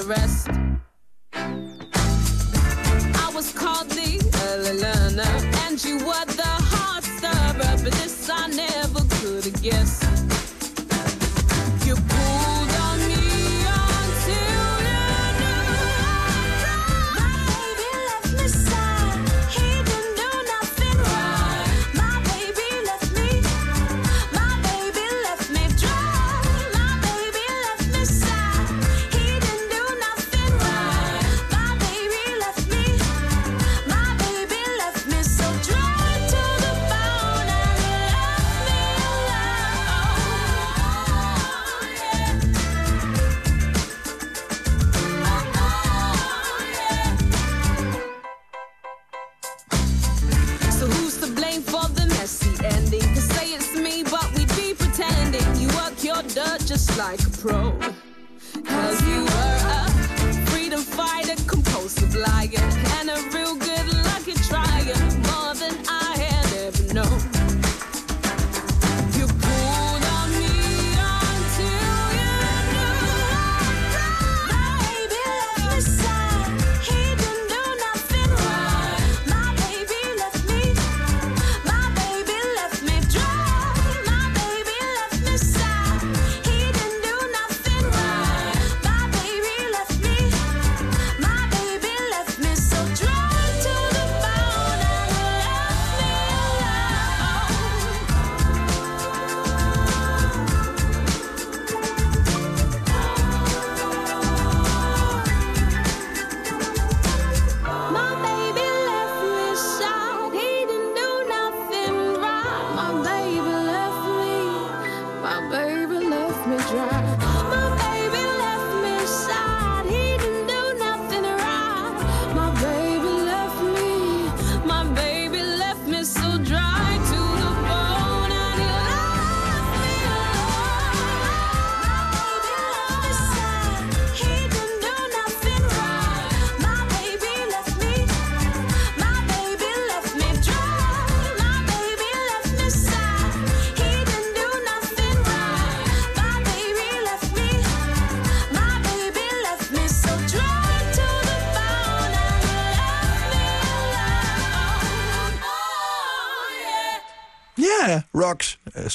rest.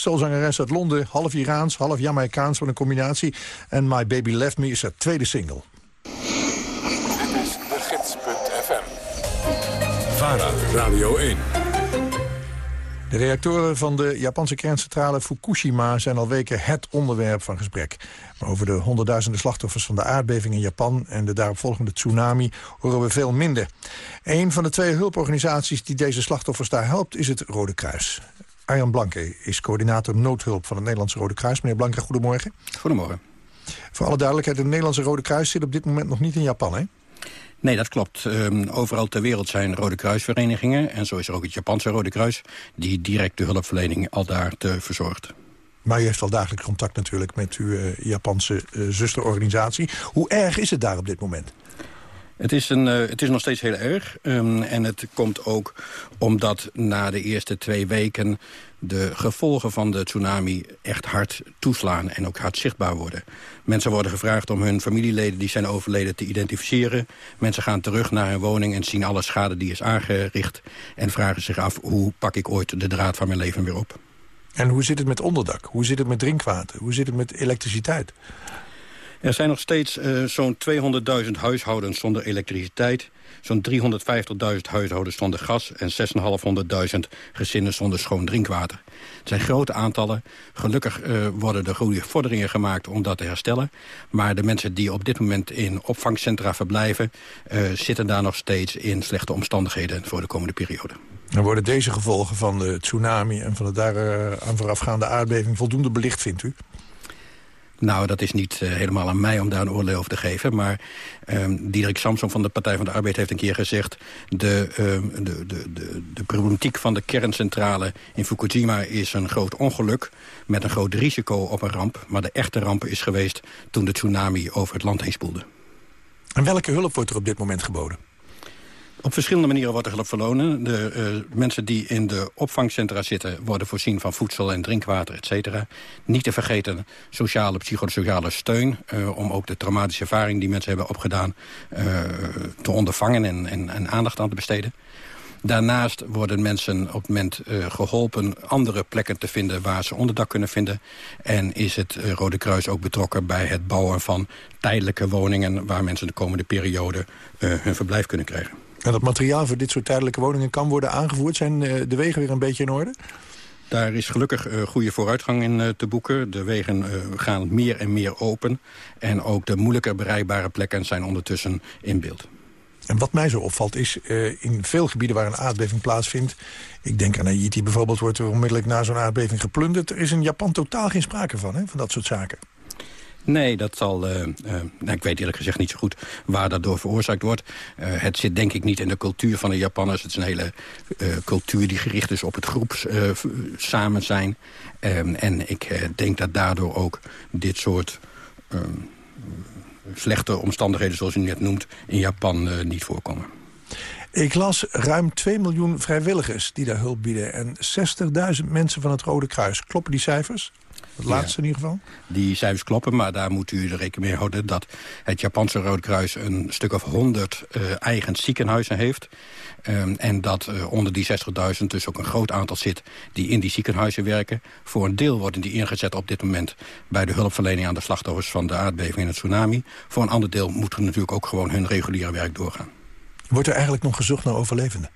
Soulzangeres uit Londen. Half Iraans, half Jamaicaans, wat een combinatie. En My Baby Left Me is haar tweede single. Dit is de gids.fm. VARA, Radio 1. De reactoren van de Japanse kerncentrale Fukushima zijn al weken het onderwerp van gesprek. Maar over de honderdduizenden slachtoffers van de aardbeving in Japan en de daaropvolgende tsunami horen we veel minder. Een van de twee hulporganisaties die deze slachtoffers daar helpt is het Rode Kruis. Arjan Blanke is coördinator noodhulp van het Nederlandse Rode Kruis. Meneer Blanke, goedemorgen. Goedemorgen. Voor alle duidelijkheid, het Nederlandse Rode Kruis zit op dit moment nog niet in Japan, hè? Nee, dat klopt. Um, overal ter wereld zijn Rode Kruisverenigingen. En zo is er ook het Japanse Rode Kruis... die direct de hulpverlening al daar te verzorgt. Maar u heeft wel dagelijks contact natuurlijk met uw uh, Japanse uh, zusterorganisatie. Hoe erg is het daar op dit moment? Het is, een, uh, het is nog steeds heel erg. Um, en het komt ook omdat na de eerste twee weken de gevolgen van de tsunami echt hard toeslaan en ook hard zichtbaar worden. Mensen worden gevraagd om hun familieleden die zijn overleden te identificeren. Mensen gaan terug naar hun woning en zien alle schade die is aangericht... en vragen zich af hoe pak ik ooit de draad van mijn leven weer op. En hoe zit het met onderdak? Hoe zit het met drinkwater? Hoe zit het met elektriciteit? Er zijn nog steeds uh, zo'n 200.000 huishoudens zonder elektriciteit zo'n 350.000 huishoudens zonder gas... en 6.500.000 gezinnen zonder schoon drinkwater. Het zijn grote aantallen. Gelukkig uh, worden er goede vorderingen gemaakt om dat te herstellen. Maar de mensen die op dit moment in opvangcentra verblijven... Uh, zitten daar nog steeds in slechte omstandigheden voor de komende periode. Worden deze gevolgen van de tsunami en van de daar aan voorafgaande aardbeving voldoende belicht, vindt u? Nou, dat is niet uh, helemaal aan mij om daar een oordeel over te geven. Maar um, Diederik Samson van de Partij van de Arbeid heeft een keer gezegd... De, um, de, de, de, de problematiek van de kerncentrale in Fukushima is een groot ongeluk... met een groot risico op een ramp. Maar de echte ramp is geweest toen de tsunami over het land heen spoelde. En welke hulp wordt er op dit moment geboden? Op verschillende manieren wordt er hulp verlonen. De uh, mensen die in de opvangcentra zitten... worden voorzien van voedsel en drinkwater, et cetera. Niet te vergeten sociale, psychosociale steun... Uh, om ook de traumatische ervaring die mensen hebben opgedaan... Uh, te ondervangen en, en, aandacht aan te besteden. Daarnaast worden mensen op het moment geholpen andere plekken te vinden waar ze onderdak kunnen vinden. En is het Rode Kruis ook betrokken bij het bouwen van tijdelijke woningen waar mensen de komende periode hun verblijf kunnen krijgen. En dat materiaal voor dit soort tijdelijke woningen kan worden aangevoerd? Zijn uh, de wegen weer een beetje in orde? Daar is gelukkig uh, goede vooruitgang in uh, te boeken. De wegen uh, gaan meer en meer open. En ook de moeilijker bereikbare plekken zijn ondertussen in beeld. En wat mij zo opvalt is, in veel gebieden waar een aardbeving plaatsvindt... ik denk aan Haiti bijvoorbeeld, wordt er onmiddellijk na zo'n aardbeving geplunderd. Er is in Japan totaal geen sprake van, hè, van dat soort zaken. Nee, dat zal... Uh, ik weet eerlijk gezegd niet zo goed waar dat door veroorzaakt wordt. Uh, het zit denk ik niet in de cultuur van de Japanners. Het is een hele cultuur die gericht is op het groeps samen zijn. En ik denk dat daardoor ook dit soort ehm, slechte omstandigheden, zoals u net noemt, in Japan niet voorkomen. Ik las ruim 2 miljoen vrijwilligers die daar hulp bieden... en 60.000 mensen van het Rode Kruis. Kloppen die cijfers? Het laatste ja, in ieder geval? Die cijfers kloppen, maar daar moet u er rekening mee houden... dat het Japanse Rode Kruis een stuk of 100 uh, eigen ziekenhuizen heeft. Um, en dat uh, onder die 60.000 dus ook een groot aantal zit die in die ziekenhuizen werken. Voor een deel worden die ingezet op dit moment... bij de hulpverlening aan de slachtoffers van de aardbeving en het tsunami. Voor een ander deel moet er natuurlijk ook gewoon hun reguliere werk doorgaan. Wordt er eigenlijk nog gezocht naar overlevenden?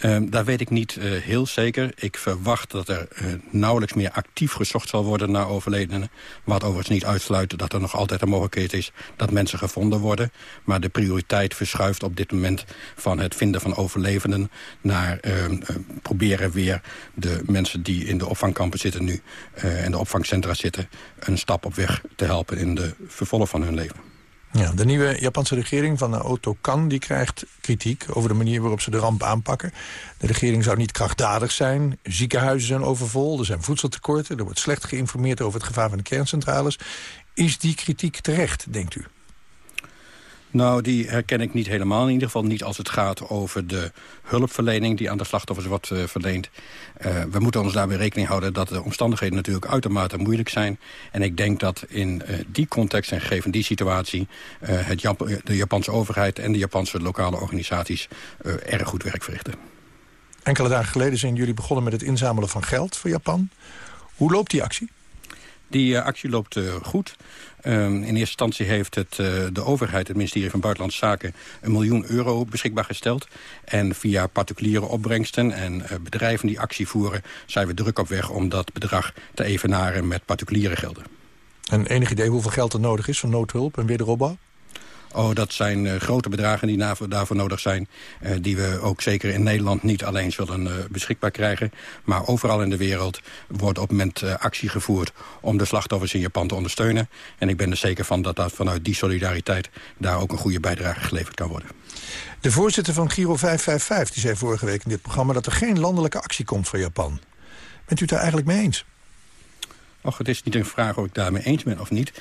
Um, daar weet ik niet uh, heel zeker. Ik verwacht dat er uh, nauwelijks meer actief gezocht zal worden naar overledenen. Wat overigens niet uitsluit dat er nog altijd een mogelijkheid is dat mensen gevonden worden. Maar de prioriteit verschuift op dit moment van het vinden van overlevenden... naar uh, proberen weer de mensen die in de opvangkampen zitten nu... en de opvangcentra zitten, een stap op weg te helpen in de vervolg van hun leven. Ja, de nieuwe Japanse regering van Naoto Kan die krijgt kritiek over de manier waarop ze de ramp aanpakken. De regering zou niet krachtdadig zijn, ziekenhuizen zijn overvol, er zijn voedseltekorten, er wordt slecht geïnformeerd over het gevaar van de kerncentrales. Is die kritiek terecht, denkt u? Nou, die herken ik niet helemaal. In ieder geval niet als het gaat over de hulpverlening... die aan de slachtoffers wordt uh, verleend. Uh, we moeten ons daarbij rekening houden dat de omstandigheden natuurlijk uitermate moeilijk zijn. En ik denk dat in uh, die context en gegeven die situatie... het de Japanse overheid en de Japanse lokale organisaties erg goed werk verrichten. Enkele dagen geleden zijn jullie begonnen met het inzamelen van geld voor Japan. Hoe loopt die actie? Die uh, actie loopt uh, goed. Um, in eerste instantie heeft het, uh, de overheid, het ministerie van Buitenlandse Zaken... een miljoen euro beschikbaar gesteld. En via particuliere opbrengsten en bedrijven die actie voeren... zijn we druk op weg om dat bedrag te evenaren met particuliere gelden. En enig idee hoeveel geld er nodig is voor noodhulp en wederopbouw? Oh, dat zijn uh, grote bedragen die daarvoor, nodig zijn. Uh, die we ook zeker in Nederland niet alleen zullen uh, beschikbaar krijgen. Maar overal in de wereld wordt op het moment actie gevoerd... om de slachtoffers in Japan te ondersteunen. En ik ben er zeker van dat, dat vanuit die solidariteit... daar ook een goede bijdrage geleverd kan worden. De voorzitter van Giro 555 die zei vorige week in dit programma... dat er geen landelijke actie komt voor Japan. Bent u het daar eigenlijk mee eens? Och, het is niet een vraag of ik daarmee eens ben of niet.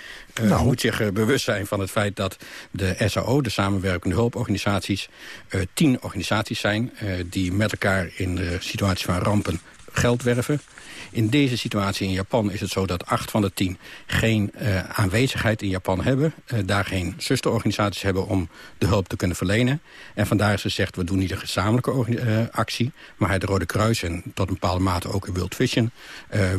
Uh, nou. moet zich uh, bewust zijn van het feit dat de SAO, de samenwerkende hulporganisaties... Uh, tien organisaties zijn die met elkaar in de situatie van rampen geld werven. In deze situatie in Japan is het zo dat acht van de tien geen uh, aanwezigheid in Japan hebben. Uh, daar geen zusterorganisaties hebben om de hulp te kunnen verlenen. En vandaar is gezegd, we doen niet een gezamenlijke uh, actie. Maar het Rode Kruis en tot een bepaalde mate ook World Vision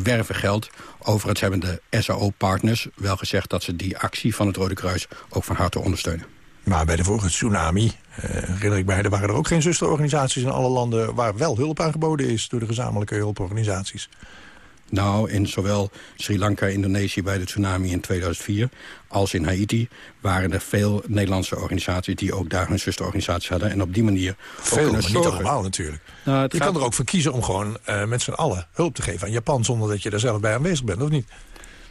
werven geld. Overigens hebben de SAO-partners wel gezegd dat ze die actie van het Rode Kruis ook van harte ondersteunen. Maar bij de vorige tsunami, uh, herinner ik mij, er waren er ook geen zusterorganisaties in alle landen... waar wel hulp aangeboden is door de gezamenlijke hulporganisaties. Nou, in zowel Sri Lanka, Indonesië bij de tsunami in 2004... als in Haiti waren er veel Nederlandse organisaties... die ook daar hun zusterorganisaties hadden. En op die manier... Veel, maar niet allemaal natuurlijk. Nou, je gaat... kan er ook voor kiezen om gewoon uh, met z'n allen hulp te geven aan Japan... zonder dat je daar zelf bij aanwezig bent, of niet?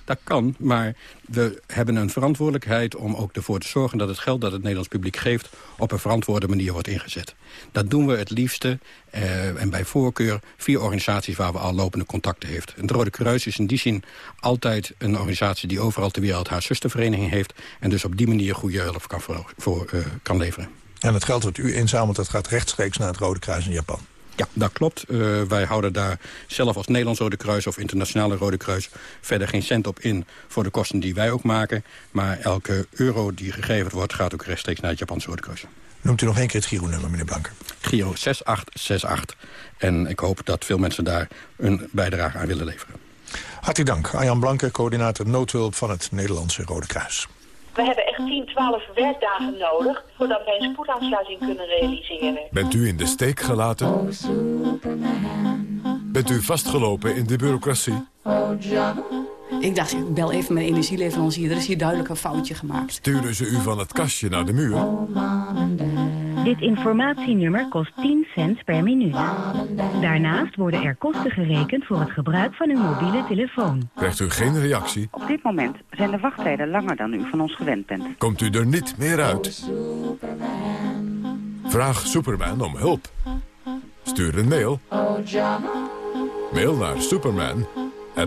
Dat kan, maar we hebben een verantwoordelijkheid om ook ervoor te zorgen... dat het geld dat het Nederlands publiek geeft op een verantwoorde manier wordt ingezet. Dat doen we het liefste uh, en bij voorkeur via organisaties waar we al lopende contacten heeft. Het Rode Kruis is in die zin altijd een organisatie die overal ter wereld haar zustervereniging heeft... en dus op die manier goede hulp kan, voor, uh, kan leveren. En het geld dat u inzamelt, dat gaat rechtstreeks naar het Rode Kruis in Japan? Ja, dat klopt. Uh, wij houden daar zelf als Nederlands Rode Kruis of Internationale Rode Kruis verder geen cent op in voor de kosten die wij ook maken. Maar elke euro die gegeven wordt gaat ook rechtstreeks naar het Japanse Rode Kruis. Noemt u nog één keer het Giro-nummer, meneer Blanker? Giro 6868. En ik hoop dat veel mensen daar een bijdrage aan willen leveren. Hartelijk dank. Arjan Blanke, coördinator noodhulp van het Nederlandse Rode Kruis. We hebben echt 10, 12 werkdagen nodig voordat wij een spoedaansluiting kunnen realiseren. Bent u in de steek gelaten? Bent u vastgelopen in de bureaucratie? Ik dacht, ik bel even mijn energieleverancier. Er is hier duidelijk een foutje gemaakt. Sturen ze u van het kastje naar de muur? Dit informatienummer kost 10 cent per minuut. Daarnaast worden er kosten gerekend voor het gebruik van uw mobiele telefoon. Krijgt u geen reactie? Op dit moment zijn de wachttijden langer dan u van ons gewend bent. Komt u er niet meer uit? Vraag Superman om hulp. Stuur een mail. Mail naar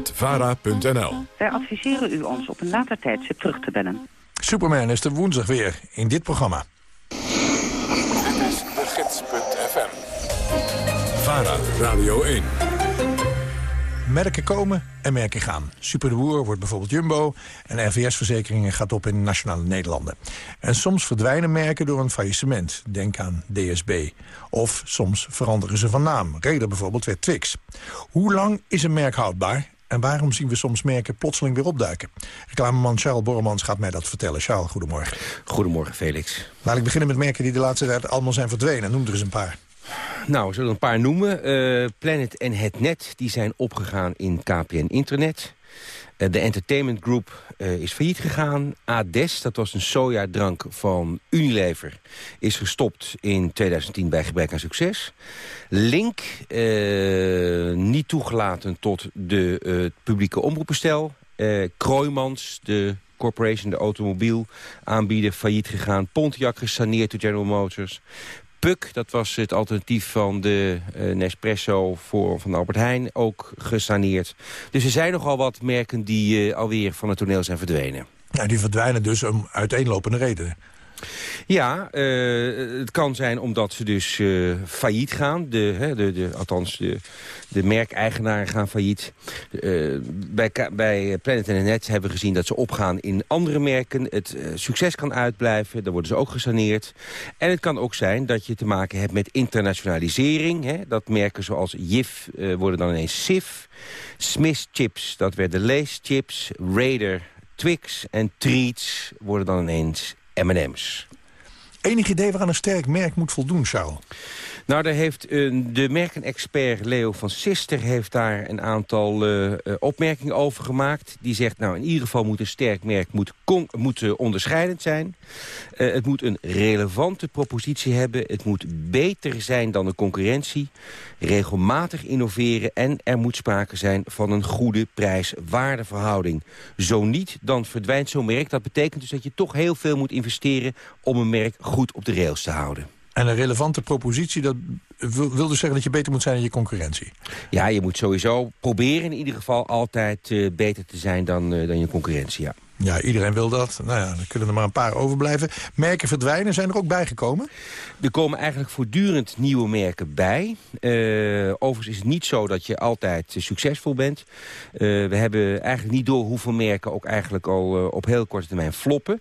superman.vara.nl Wij adviseren u ons op een later tijdstip terug te bellen. Superman is de woensdag weer in dit programma. Dit is de gids.fm. VARA, Radio 1. Merken komen en merken gaan. Super de Boer wordt bijvoorbeeld Jumbo... en RVS-verzekeringen gaat op in Nationale Nederlanden. En soms verdwijnen merken door een faillissement. Denk aan DSB. Of soms veranderen ze van naam. Reden bijvoorbeeld werd Twix. Hoe lang is een merk houdbaar? En waarom zien we soms merken plotseling weer opduiken? Reclameman Charles Borremans gaat mij dat vertellen. Charles, goedemorgen. Goedemorgen, Felix. Laat ik beginnen met merken die de laatste tijd allemaal zijn verdwenen. Noem er eens een paar. Nou, we zullen een paar noemen. Uh, Planet en Het Net die zijn opgegaan in KPN Internet. Uh, de Entertainment Group uh, is failliet gegaan. Ades, dat was een sojadrank van Unilever, is gestopt in 2010 bij gebrek aan succes. Link, niet toegelaten tot de publieke omroepenstel. Kroijmans, de corporation, de automobiel aanbieden, failliet gegaan. Pontiac gesaneerd door General Motors. Puk, dat was het alternatief van de Nespresso voor, van Albert Heijn, ook gesaneerd. Dus er zijn nogal wat merken die uh, alweer van het toneel zijn verdwenen. Ja, die verdwijnen dus om uiteenlopende redenen. Ja, uh, het kan zijn omdat ze dus uh, failliet gaan. De, hè, de, de, althans, de, de merkeigenaren gaan failliet. Uh, bij, bij Planet Net hebben we gezien dat ze opgaan in andere merken. Het succes kan uitblijven, dan worden ze ook gesaneerd. En het kan ook zijn dat je te maken hebt met internationalisering. Hè, dat merken zoals Jif worden dan ineens Sif. Smith chips, dat werden Lace chips. Raider, Twix en Treats worden dan ineens M&M's. Enig idee waaraan een sterk merk moet voldoen, Charles? Nou, daar heeft uh, de merkenexpert Leo van Sister heeft daar een aantal uh, opmerkingen over gemaakt. Die zegt, nou, in ieder geval moet een sterk merk moet, moet onderscheidend zijn. het moet een relevante propositie hebben. Het moet beter zijn dan de concurrentie. Regelmatig innoveren en er moet sprake zijn van een goede prijs-waardeverhouding. Zo niet, dan verdwijnt zo'n merk. Dat betekent dus dat je toch heel veel moet investeren om een merk goed op de rails te houden. En een relevante propositie, dat wil, dus zeggen dat je beter moet zijn dan je concurrentie. Ja, je moet sowieso proberen in ieder geval altijd uh, beter te zijn dan, uh, dan je concurrentie, ja. Ja, iedereen wil dat. Nou ja, dan kunnen er maar een paar overblijven. Merken verdwijnen, zijn er ook bijgekomen? Er komen eigenlijk voortdurend nieuwe merken bij. Uh, overigens is het niet zo dat je altijd succesvol bent. Uh, we hebben eigenlijk niet door hoeveel merken ook eigenlijk al op heel korte termijn floppen.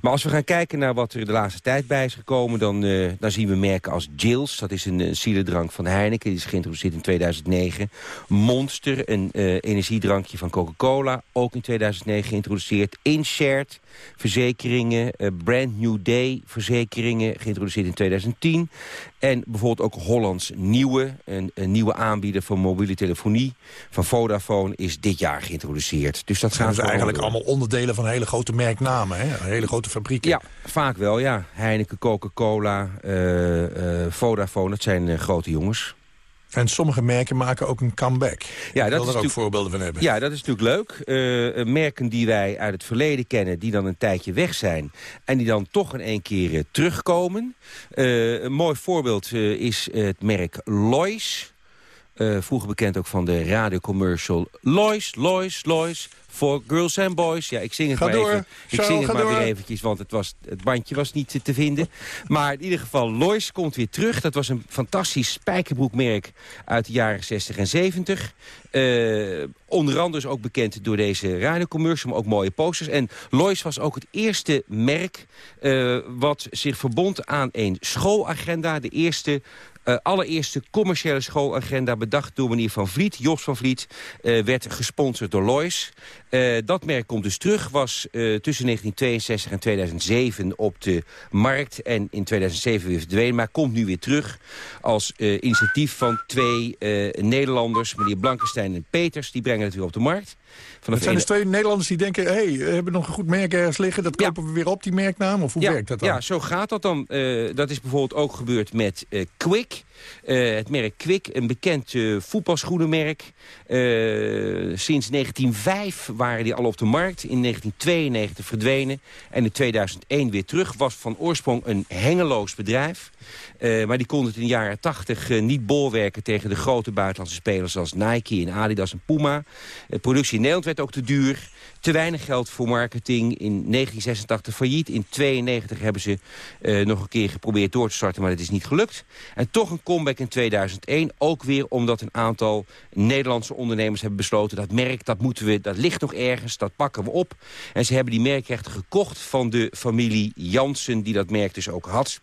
Maar als we gaan kijken naar wat er de laatste tijd bij is gekomen... dan, dan zien we merken als Jills, dat is een cierdrank van Heineken. Die is geïntroduceerd in 2009. Monster, een energiedrankje van Coca-Cola, ook in 2009 geïntroduceerd. InShared, verzekeringen, uh, Brand New Day verzekeringen, geïntroduceerd in 2010. En bijvoorbeeld ook Hollands Nieuwe, een, een nieuwe aanbieder van mobiele telefonie van Vodafone, is dit jaar geïntroduceerd. Dus dat zijn dus eigenlijk allemaal onderdelen van hele grote merknamen, hè? hele grote fabrieken. Ja, vaak wel, ja. Heineken, Coca-Cola, uh, uh, Vodafone, dat zijn grote jongens. En sommige merken maken ook een comeback. Ja, Ik dat wil er ook voorbeelden van hebben. Ja, dat is natuurlijk leuk. Uh, merken die wij uit het verleden kennen, die dan een tijdje weg zijn... en die dan toch in één keer uh, terugkomen. Uh, een mooi voorbeeld is het merk Lois... vroeger bekend ook van de radiocommercial Lois, Lois, Lois voor Girls and Boys. Ja, ik zing het ga maar door. even. Ik zing het maar weer eventjes, want het, was, het bandje was niet te vinden. Maar in ieder geval, Lois komt weer terug. Dat was een fantastisch spijkerbroekmerk uit de jaren 60 en 70. Uh, eh, onder andere is ook bekend door deze radiocommercial, maar ook mooie posters. En Lois was ook het eerste merk uh, wat zich verbond aan een schoolagenda. De eerste uh, allereerste commerciële schoolagenda bedacht door meneer Van Vliet. Jos van Vliet uh, werd gesponsord door Lois. Uh, dat merk komt dus terug. Was tussen 1962 en 2007 op de markt. En in 2007 weer verdwenen. Maar komt nu weer terug als initiatief van twee Nederlanders. Meneer Blankenstein en Peters. Die brengen het weer op de markt. Het zijn dus twee Nederlanders die denken... hey, we hebben nog een goed merk ergens liggen, dat kopen we weer op, die merknaam? Of hoe werkt dat dan? Ja, zo gaat dat dan. Uh, dat is bijvoorbeeld ook gebeurd met uh, Quick. Uh, het merk Quick, een bekend voetbalschoenenmerk. sinds 1905 waren die al op de markt. In 1992 verdwenen. En in 2001 weer terug. Was van oorsprong een hengeloos bedrijf. Maar die konden het in de jaren 80 uh, niet bolwerken tegen de grote buitenlandse spelers... zoals Nike en Adidas en Puma. De productie in Nederland werd ook te duur. Te weinig geld voor marketing. In 1986 failliet. In 1992 hebben ze uh, nog een keer geprobeerd door te starten, maar dat is niet gelukt. En toch een comeback in 2001. Ook weer omdat een aantal Nederlandse ondernemers hebben besloten... dat merk, dat, moeten we, dat ligt nog ergens, dat pakken we op. En ze hebben die merkrechten gekocht van de familie Jansen... die dat merk dus ook had.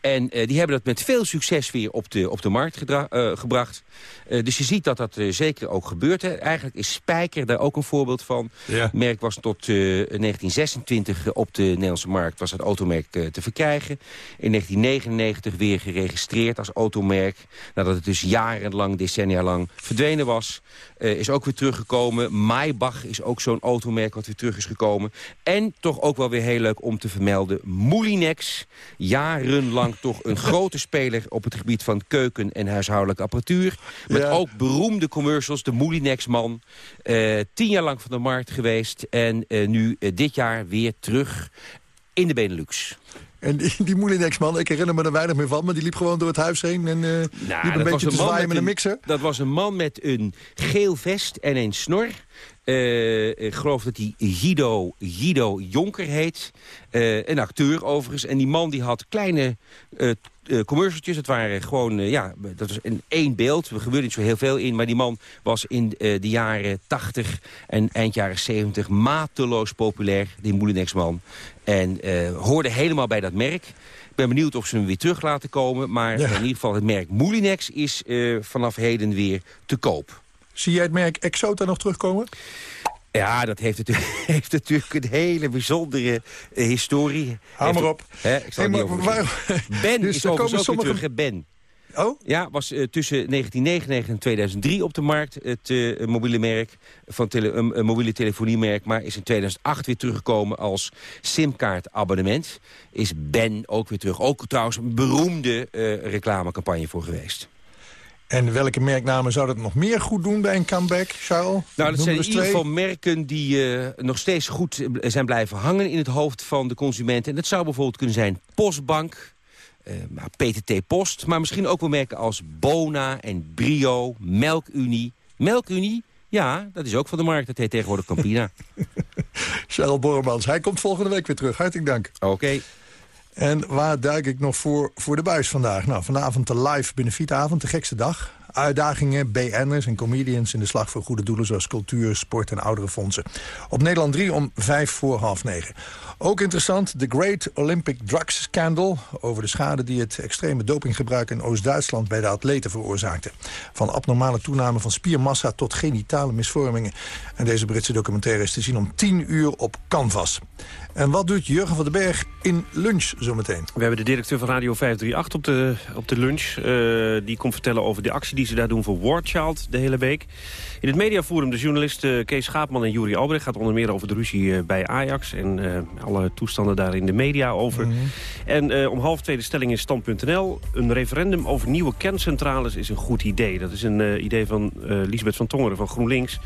En uh, die hebben dat met veel succes weer op de, op de markt uh, gebracht. Uh, dus je ziet dat dat zeker ook gebeurt. Hè. Eigenlijk is Spijker daar ook een voorbeeld van. Ja. Het merk was tot 1926 op de Nederlandse markt was het automerk te verkrijgen. In 1999 weer geregistreerd als automerk. Nadat het dus jarenlang, decennia lang verdwenen was. is ook weer teruggekomen. Maybach is ook zo'n automerk wat weer terug is gekomen. En toch ook wel weer heel leuk om te vermelden. Moulinex, jaren lang toch een grote speler op het gebied van keuken- en huishoudelijke apparatuur. Met ook beroemde commercials, de Moulinex-man. Uh, tien jaar lang van de markt geweest en uh, nu uh, dit jaar weer terug in de Benelux. En die, die Moulinex-man, ik herinner me er weinig meer van... maar die liep gewoon door het huis heen en uh, nou, liep een beetje te zwaaien met een, mixer. Dat was een man met een geel vest en een snor. Ik geloof dat hij Guido, Guido Jonker heet. een acteur overigens. En die man die had kleine uh, commercialtjes. Het waren gewoon, ja, dat was een één beeld. Er gebeurde niet zo heel veel in. Maar die man was in de jaren 80 en eind jaren 70 mateloos populair. Die Moulinex-man. En hoorde helemaal bij dat merk. Ik ben benieuwd of ze hem weer terug laten komen. Maar in ieder geval het merk Moulinex is vanaf heden weer te koop. Zie jij het merk Exota nog terugkomen? Ja, dat heeft natuurlijk, heeft natuurlijk een hele bijzondere uh, historie. Hou maar op. Hè, ik zal hey, maar, waar, Ben dus is ook sommige... terug, Ben. Oh? Ja, was uh, tussen 1999 en 2003 op de markt. Het uh, mobiele merk, van tele een mobiele telefoniemerk. Maar is in 2008 weer teruggekomen als simkaartabonnement. Is Ben ook weer terug. Ook trouwens een beroemde reclamecampagne voor geweest. En welke merknamen zou dat nog meer goed doen bij een comeback, Charles? Nou, dat zijn in ieder geval merken die uh, nog steeds goed eh, zijn blijven hangen in het hoofd van de consumenten. En dat zou bijvoorbeeld kunnen zijn Postbank, uh, eh, PTT Post, maar misschien ook wel merken als Bona en Brio, Melkunie. Melkunie, ja, dat is ook van de markt. Dat heet tegenwoordig Campina. Charles Borremans, hij komt volgende week weer terug. Hartelijk dank. Oké. En waar duik ik nog voor, voor de buis vandaag? Nou, vanavond de live benefietavond, de gekste dag. Uitdagingen, BN'ers en comedians in de slag voor goede doelen... zoals cultuur, sport en ouderenfondsen. Op Nederland 3 om vijf voor half negen. Ook interessant, de Great Olympic Drugs Scandal... over de schade die het extreme dopinggebruik in Oost-Duitsland... bij de atleten veroorzaakte. Van abnormale toename van spiermassa tot genitale misvormingen. En deze Britse documentaire is te zien om 10 uur op Canvas. En wat doet Jurgen van den Berg in lunch zometeen? We hebben de directeur van Radio 538 op de, op de lunch. Uh, die komt vertellen over de actie die ze daar doen voor War Child de hele week. In het mediaforum de journalisten Kees Schaapman en Juri Albrecht... gaat onder meer over de ruzie eh, bij Ajax... en uh, alle toestanden daar in de media over. Mm -hmm. En uh, om half tweede stelling in stand.nl. Een referendum over nieuwe kerncentrales is een goed idee. Dat is een idee van Lisbeth van Tongeren van GroenLinks...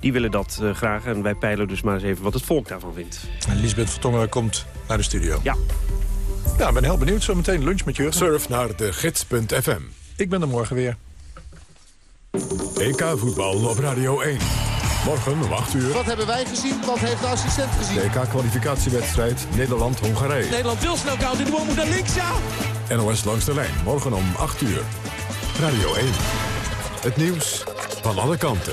Die willen dat uh, graag en wij peilen dus maar eens even wat het volk daarvan vindt. En Lisbeth Vertongen komt naar de studio. Ja. Ja, ik ben heel benieuwd. Zometeen lunch met Jurgen. Surf naar de gids.fm. Ik ben er morgen weer. EK voetbal op Radio 1. Morgen om 8 uur. Wat hebben wij gezien? Wat heeft de assistent gezien? EK-kwalificatiewedstrijd Nederland-Hongarije. Nederland wil snel koud in de moet naar links, ja! NOS langs de lijn. Morgen om 8 uur. Radio 1. Het nieuws van alle kanten.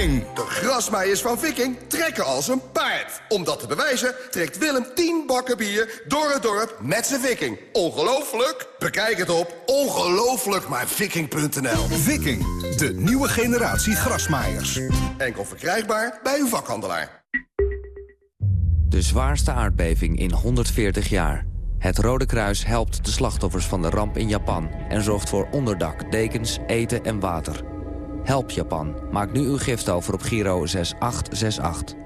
Viking. De grasmaaiers van Viking trekken als een paard. Om dat te bewijzen trekt Willem 10 bakken bier door het dorp met zijn Viking. Ongelooflijk? Bekijk het op ongelooflijkmaarviking.nl Viking, de nieuwe generatie grasmaaiers. Enkel verkrijgbaar bij uw vakhandelaar. De zwaarste aardbeving in 140 jaar. Het Rode Kruis helpt de slachtoffers van de ramp in Japan... en zorgt voor onderdak, dekens, eten en water... Help Japan. Maak nu uw gift over op Giro 6868.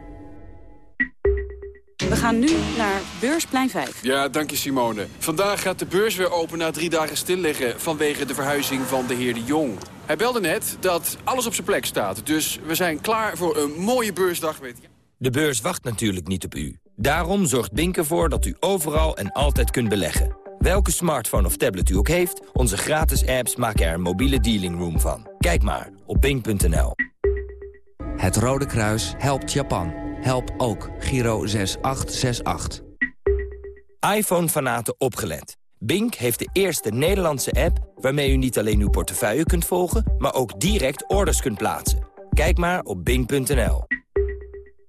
We gaan nu naar Beursplein 5. Ja, dank je Simone. Vandaag gaat de beurs weer open na drie dagen stilliggen... vanwege de verhuizing van de heer De Jong. Hij belde net dat alles op zijn plek staat. Dus we zijn klaar voor een mooie beursdag met... De beurs wacht natuurlijk niet op u. Daarom zorgt Bink ervoor dat u overal en altijd kunt beleggen. Welke smartphone of tablet u ook heeft, onze gratis apps maken er een mobiele dealing room van. Kijk maar op bing.nl. Het Rode Kruis helpt Japan. Help ook Giro 6868. iPhone-fanaten opgelet. Bink heeft de eerste Nederlandse app waarmee u niet alleen uw portefeuille kunt volgen... maar ook direct orders kunt plaatsen. Kijk maar op bing.nl.